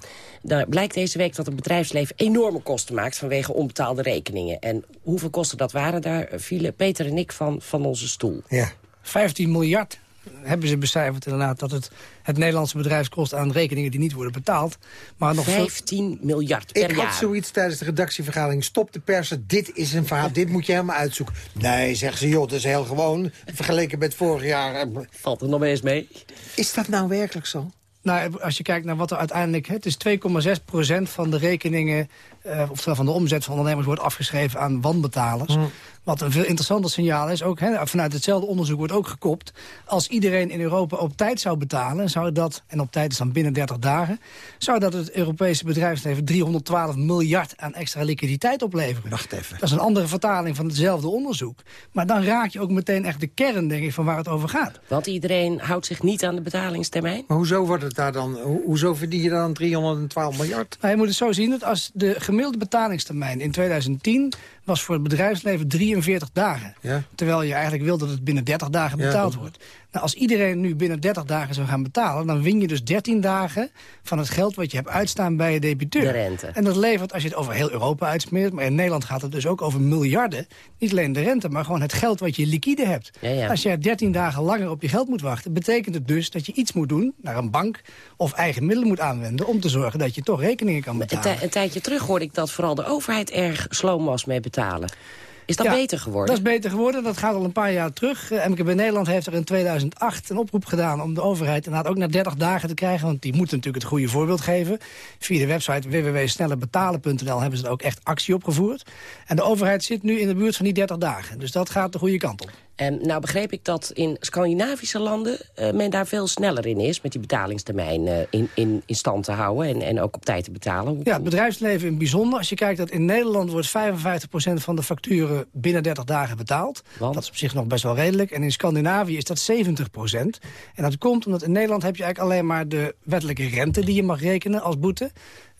Daar blijkt deze week dat het bedrijfsleven enorme kosten maakt... vanwege onbetaalde rekeningen. En hoeveel kosten dat waren, daar vielen Peter en ik van, van onze stoel. Ja. 15 miljard hebben ze becijferd inderdaad... dat het het Nederlandse bedrijf kost aan rekeningen die niet worden betaald. Maar nog 15 miljard per Ik jaar. had zoiets tijdens de redactievergadering. Stop de persen, dit is een verhaal, dit moet je helemaal uitzoeken. Nee, zeggen ze, joh, dat is heel gewoon. Vergeleken met vorig jaar. eh, Valt er nog eens mee? Is dat nou werkelijk zo? Nou, als je kijkt naar wat er uiteindelijk... Het is 2,6 procent van de rekeningen... Uh, oftewel van de omzet van ondernemers wordt afgeschreven aan wanbetalers. Mm. Wat een veel interessanter signaal is, ook hè, vanuit hetzelfde onderzoek wordt ook gekopt. Als iedereen in Europa op tijd zou betalen, zou dat, en op tijd is dan binnen 30 dagen... zou dat het Europese bedrijfsleven 312 miljard aan extra liquiditeit opleveren. Wacht even. Dat is een andere vertaling van hetzelfde onderzoek. Maar dan raak je ook meteen echt de kern, denk ik, van waar het over gaat. Want iedereen houdt zich niet aan de betalingstermijn? Maar hoezo wordt het daar dan, ho hoezo verdien je dan 312 miljard? Nou, je moet het zo zien dat als de gemiddelde betalingstermijn in 2010 was voor het bedrijfsleven 43 dagen. Ja. Terwijl je eigenlijk wil dat het binnen 30 dagen betaald ja. wordt. Nou, als iedereen nu binnen 30 dagen zou gaan betalen... dan win je dus 13 dagen van het geld wat je hebt uitstaan bij je debiteur. De rente. En dat levert, als je het over heel Europa uitsmeert... maar in Nederland gaat het dus ook over miljarden. Niet alleen de rente, maar gewoon het geld wat je liquide hebt. Ja, ja. Als je 13 dagen langer op je geld moet wachten... betekent het dus dat je iets moet doen naar een bank... of eigen middelen moet aanwenden om te zorgen dat je toch rekeningen kan betalen. Een, een tijdje terug hoorde ik dat vooral de overheid erg sloom was mee betalen. Is dat ja, beter geworden? Dat is beter geworden. Dat gaat al een paar jaar terug. Uh, MKB Nederland heeft er in 2008 een oproep gedaan... om de overheid inderdaad ook naar 30 dagen te krijgen. Want die moeten natuurlijk het goede voorbeeld geven. Via de website www.snellerbetalen.nl hebben ze er ook echt actie opgevoerd. En de overheid zit nu in de buurt van die 30 dagen. Dus dat gaat de goede kant op. En nou begreep ik dat in Scandinavische landen uh, men daar veel sneller in is... met die betalingstermijn uh, in, in, in stand te houden en, en ook op tijd te betalen. Ja, het bedrijfsleven in bijzonder. Als je kijkt dat in Nederland wordt 55% van de facturen binnen 30 dagen betaald. Want? Dat is op zich nog best wel redelijk. En in Scandinavië is dat 70%. En dat komt omdat in Nederland heb je eigenlijk alleen maar de wettelijke rente... die je mag rekenen als boete.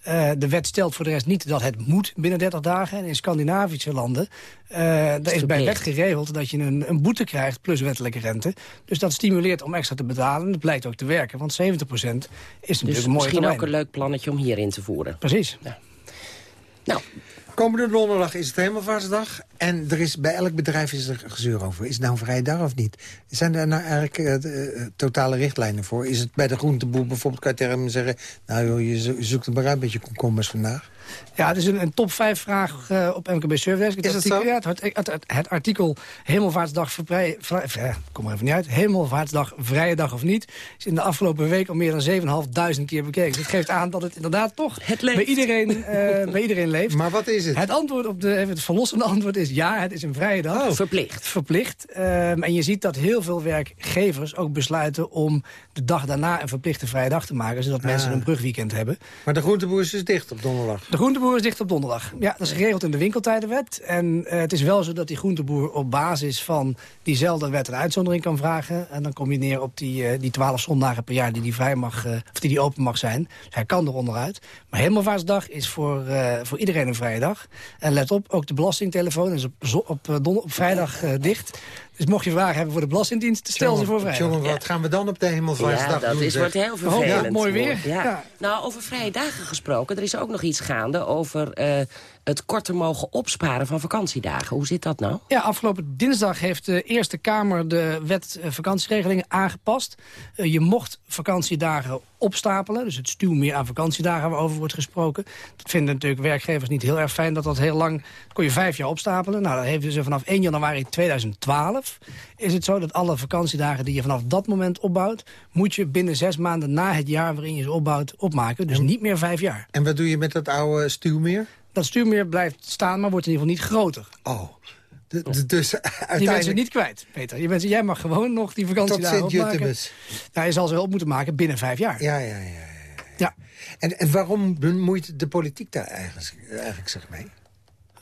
Uh, de wet stelt voor de rest niet dat het moet binnen 30 dagen. En in Scandinavische landen uh, daar is bij wet geregeld dat je een, een, boete krijgt plus wettelijke rente. Dus dat stimuleert om extra te betalen. En dat blijkt ook te werken, want 70% is natuurlijk dus een mooie misschien termijn. ook een leuk plannetje om hierin te voeren. Precies. Ja. Nou, Komende donderdag is het Hemelvaartsdag. En er is, bij elk bedrijf is er gezeur over. Is het nou een vrije dag of niet? Zijn er nou eigenlijk de, uh, totale richtlijnen voor? Is het bij de groenteboer bijvoorbeeld, kan je tegen hem zeggen... nou joh, je zoekt er maar uit komkommers vandaag? Ja, het is een, een top 5 vraag uh, op MKB Service. Is dat zo? Ja, het, het, het, het, artikel Hemelvaartsdag vrij, vrij, vrij, kom er even niet uit. Hemelvaartsdag vrije dag of niet is in de afgelopen week al meer dan 7.500 keer bekeken. Dat geeft aan dat het inderdaad toch het bij, iedereen, uh, bij iedereen leeft. Maar wat is het? Het antwoord op de, even het verlossende antwoord is ja, het is een vrije dag. Oh. Verplicht. Verplicht. Ehm, en je ziet dat heel veel werkgevers ook besluiten om de dag daarna een verplichte vrije dag te maken. Zodat mensen Ah. een brugweekend hebben. Maar de groenteboer is dus dicht op donderdag. De groenteboer is dicht op donderdag. Ja, dat is geregeld in de winkeltijdenwet. En eh, het is wel zo dat die groenteboer op basis van diezelfde wet een uitzondering kan vragen. En dan kom je neer op die, eh, die 12 zondagen per jaar die die, vrij mag, eh, of die die open mag zijn. Dus hij kan eronder uit. Maar Hemelvaartsdag is voor, voor iedereen een vrije dag. En let op, ook de belastingtelefoon is op, op, op vrijdag dicht. Dus mocht je vragen hebben voor de Belastingdienst, stel ze voor vrijdag. Jongen, wat gaan we dan op de Hemelvaartsdag Ja, dat doen? is, wordt heel vervelend. Oh, ja, mooi weer. Ja. Ja. Nou, over vrije dagen gesproken. Er is ook nog iets gaande over eh, het korter mogen opsparen van vakantiedagen. Hoe zit dat nou? Ja, afgelopen dinsdag heeft de Eerste Kamer de wet eh, vakantieregelingen aangepast. Eh, je mocht vakantiedagen opstapelen, dus het stuw meer aan vakantiedagen waarover wordt gesproken. Dat vinden natuurlijk werkgevers niet heel erg fijn dat dat heel lang... kon je vijf jaar opstapelen. Nou, dat heeft dus vanaf 1 januari 2012 is het zo dat alle vakantiedagen die je vanaf dat moment opbouwt... moet je binnen zes maanden na het jaar waarin je ze opbouwt opmaken. Dus niet meer vijf jaar. En wat doe je met dat oude stuwmeer? Dat stuurmeer blijft staan, maar wordt in ieder geval niet groter. Oh, de- de- dus Je bent ze uiteindelijk... niet kwijt, Peter. Je bent jij mag gewoon nog die Tot vakantiedagen opmaken. Nou, je zal ze wel op moeten maken binnen vijf jaar. Ja, ja, ja. Ja. En, en waarom bemoeit de politiek daar eigenlijk, eigenlijk zich mee?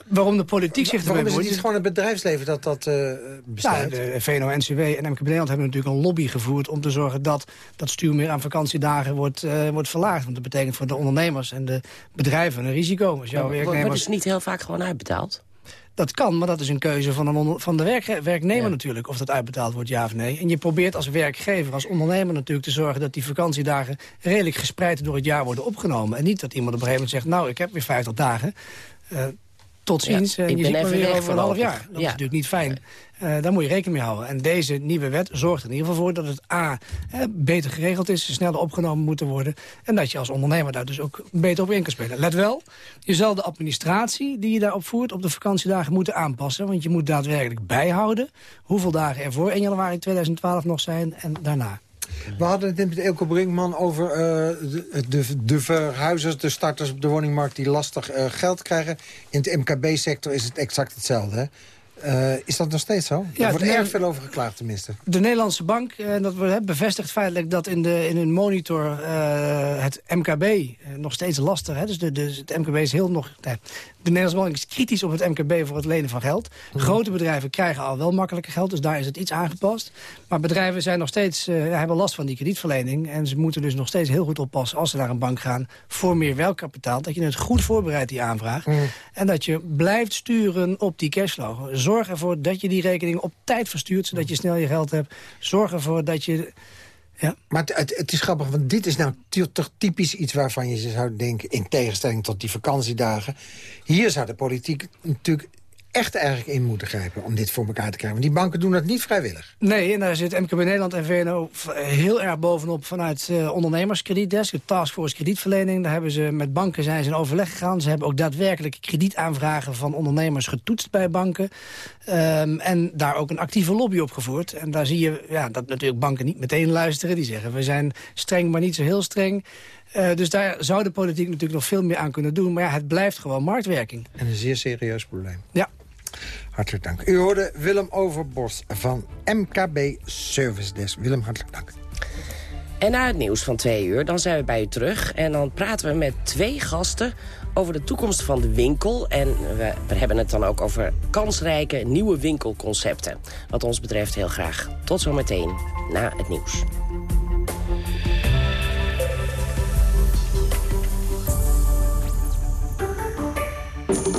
Waarom de politiek zich Waarom ermee is het bemoeit? gewoon het bedrijfsleven dat dat Nou, besluit? de VNO-NCW en MKB Nederland hebben natuurlijk een lobby gevoerd... om te zorgen dat dat stuur meer aan vakantiedagen wordt, eh, wordt verlaagd. Want dat betekent voor de ondernemers en de bedrijven een risico. Als jouw Wordt werknemers... dus niet heel vaak gewoon uitbetaald? Dat kan, maar dat is een keuze van, een van de werk, werknemer natuurlijk... of dat uitbetaald wordt, ja of nee. En je probeert als werkgever, als ondernemer natuurlijk te zorgen... dat die vakantiedagen redelijk gespreid door het jaar worden opgenomen. En niet dat iemand op een gegeven moment zegt... nou, ik heb weer 50 dagen, eh, tot ziens. Ja, en je ziet me weer over een half jaar. Dat is natuurlijk niet fijn. Eh, daar moet je rekening mee houden. En deze nieuwe wet zorgt er in ieder geval voor dat het A, hè, beter geregeld is... sneller opgenomen moeten worden. En dat je als ondernemer daar dus ook beter op in kan spelen. Let wel, je zal de administratie die je daarop voert... op de vakantiedagen moeten aanpassen. Want je moet daadwerkelijk bijhouden... hoeveel dagen er voor 1 januari 2012 nog zijn en daarna. We hadden het net met Elko Brinkman over eh, de, de, de verhuizers, de starters op de woningmarkt... die lastig eh, geld krijgen. In de MKB-sector is het exact hetzelfde. Hè? Eh, is dat nog steeds zo? Ja, er wordt erg veel over geklaagd tenminste. De Nederlandse bank, eh, dat we- hè, bevestigt feitelijk dat in, de, in hun monitor eh, het MKB nog steeds lastig. Hè, dus, de, dus het MKB is heel nog... nee, de Nederlandse bank is kritisch op het MKB voor het lenen van geld. Grote bedrijven krijgen al wel makkelijker geld, dus daar is het iets aangepast. Maar bedrijven zijn nog steeds, hebben last van die kredietverlening. En ze moeten dus nog steeds heel goed oppassen als ze naar een bank gaan... voor meer welkapitaal, dat je het goed voorbereidt, die aanvraag. En dat je blijft sturen op die cashflow. Zorg ervoor dat je die rekening op tijd verstuurt... zodat je snel je geld hebt. Zorg ervoor dat je... Ja. Maar het, het, het is grappig, want dit is nou toch typisch iets waarvan je zou denken... in tegenstelling tot die vakantiedagen... hier zou de politiek natuurlijk echt eigenlijk in moeten grijpen... om dit voor elkaar te krijgen. Want die banken doen dat niet vrijwillig. Nee, en daar zit MKB Nederland en VNO heel erg bovenop vanuit eh ondernemerskredietdesk. De taskforce kredietverlening. Daar hebben ze met banken zijn ze in overleg gegaan. Ze hebben ook daadwerkelijk kredietaanvragen van ondernemers getoetst bij banken. Ehm, en daar ook een actieve lobby op gevoerd. En daar zie je ja, dat natuurlijk banken niet meteen luisteren. Die zeggen we zijn streng, maar niet zo heel streng. Eh, dus daar zou de politiek natuurlijk nog veel meer aan kunnen doen. Maar ja, het blijft gewoon marktwerking. En een zeer serieus probleem. Ja. Hartelijk dank. U hoorde Willem Overbos van MKB Service Desk. Willem, hartelijk dank. En na het nieuws van twee uur, dan zijn we bij u terug. En dan praten we met twee gasten over de toekomst van de winkel. En we, we hebben het dan ook over kansrijke nieuwe winkelconcepten. Wat ons betreft heel graag. Tot zometeen na het nieuws.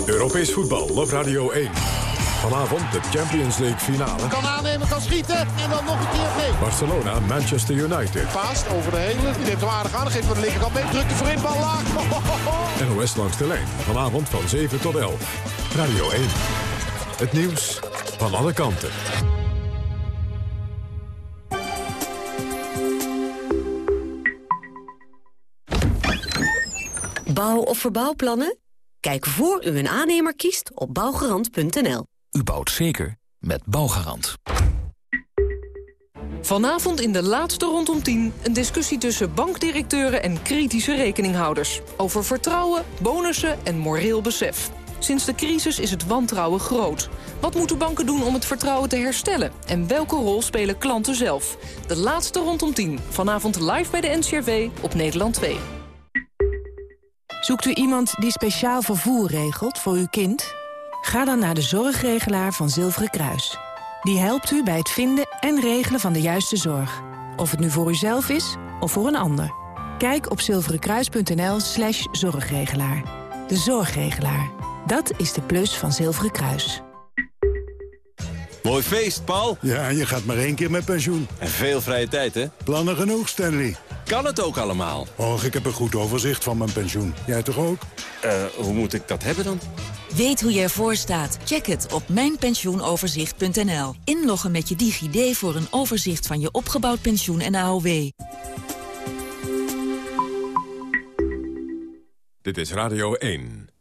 Europees voetbal op Radio 1. Vanavond de Champions League finale. Kan aannemen, kan schieten en dan nog een keer nee. Barcelona, Manchester United. Paast over de hele. Die neemt hem aardig aan. Geeft van de linkerkant mee. Drukt de voorin bal laag. NOS langs de lijn. Vanavond van 7 tot 11. Radio 1. Het nieuws van alle kanten. Bouw- of verbouwplannen? Kijk voor u een aannemer kiest op bouwgarant.nl. U bouwt zeker met Bouwgarant. Vanavond in de laatste rondom 10 een discussie tussen bankdirecteuren en kritische rekeninghouders. Over vertrouwen, bonussen en moreel besef. Sinds de crisis is het wantrouwen groot. Wat moeten banken doen om het vertrouwen te herstellen? En welke rol spelen klanten zelf? De laatste rondom 10. Vanavond live bij de NCRV op Nederland 2. Zoekt u iemand die speciaal vervoer regelt voor uw kind? Ga dan naar de zorgregelaar van Zilveren Kruis. Die helpt u bij het vinden en regelen van de juiste zorg. Of het nu voor uzelf is of voor een ander. Kijk op zilverenkruis.nl slash zorgregelaar. De zorgregelaar. Dat is de plus van Zilveren Kruis. Mooi feest, Paul. Ja, je gaat maar één keer met pensioen. En veel vrije tijd, hè? Plannen genoeg, Stanley. Kan het ook allemaal? Och, ik heb een goed overzicht van mijn pensioen. Jij toch ook? Eh, hoe moet ik dat hebben dan? Weet hoe je ervoor staat? Check het op mijnpensioenoverzicht.nl. Inloggen met je DigiD voor een overzicht van je opgebouwd pensioen en AOW. Dit is Radio 1.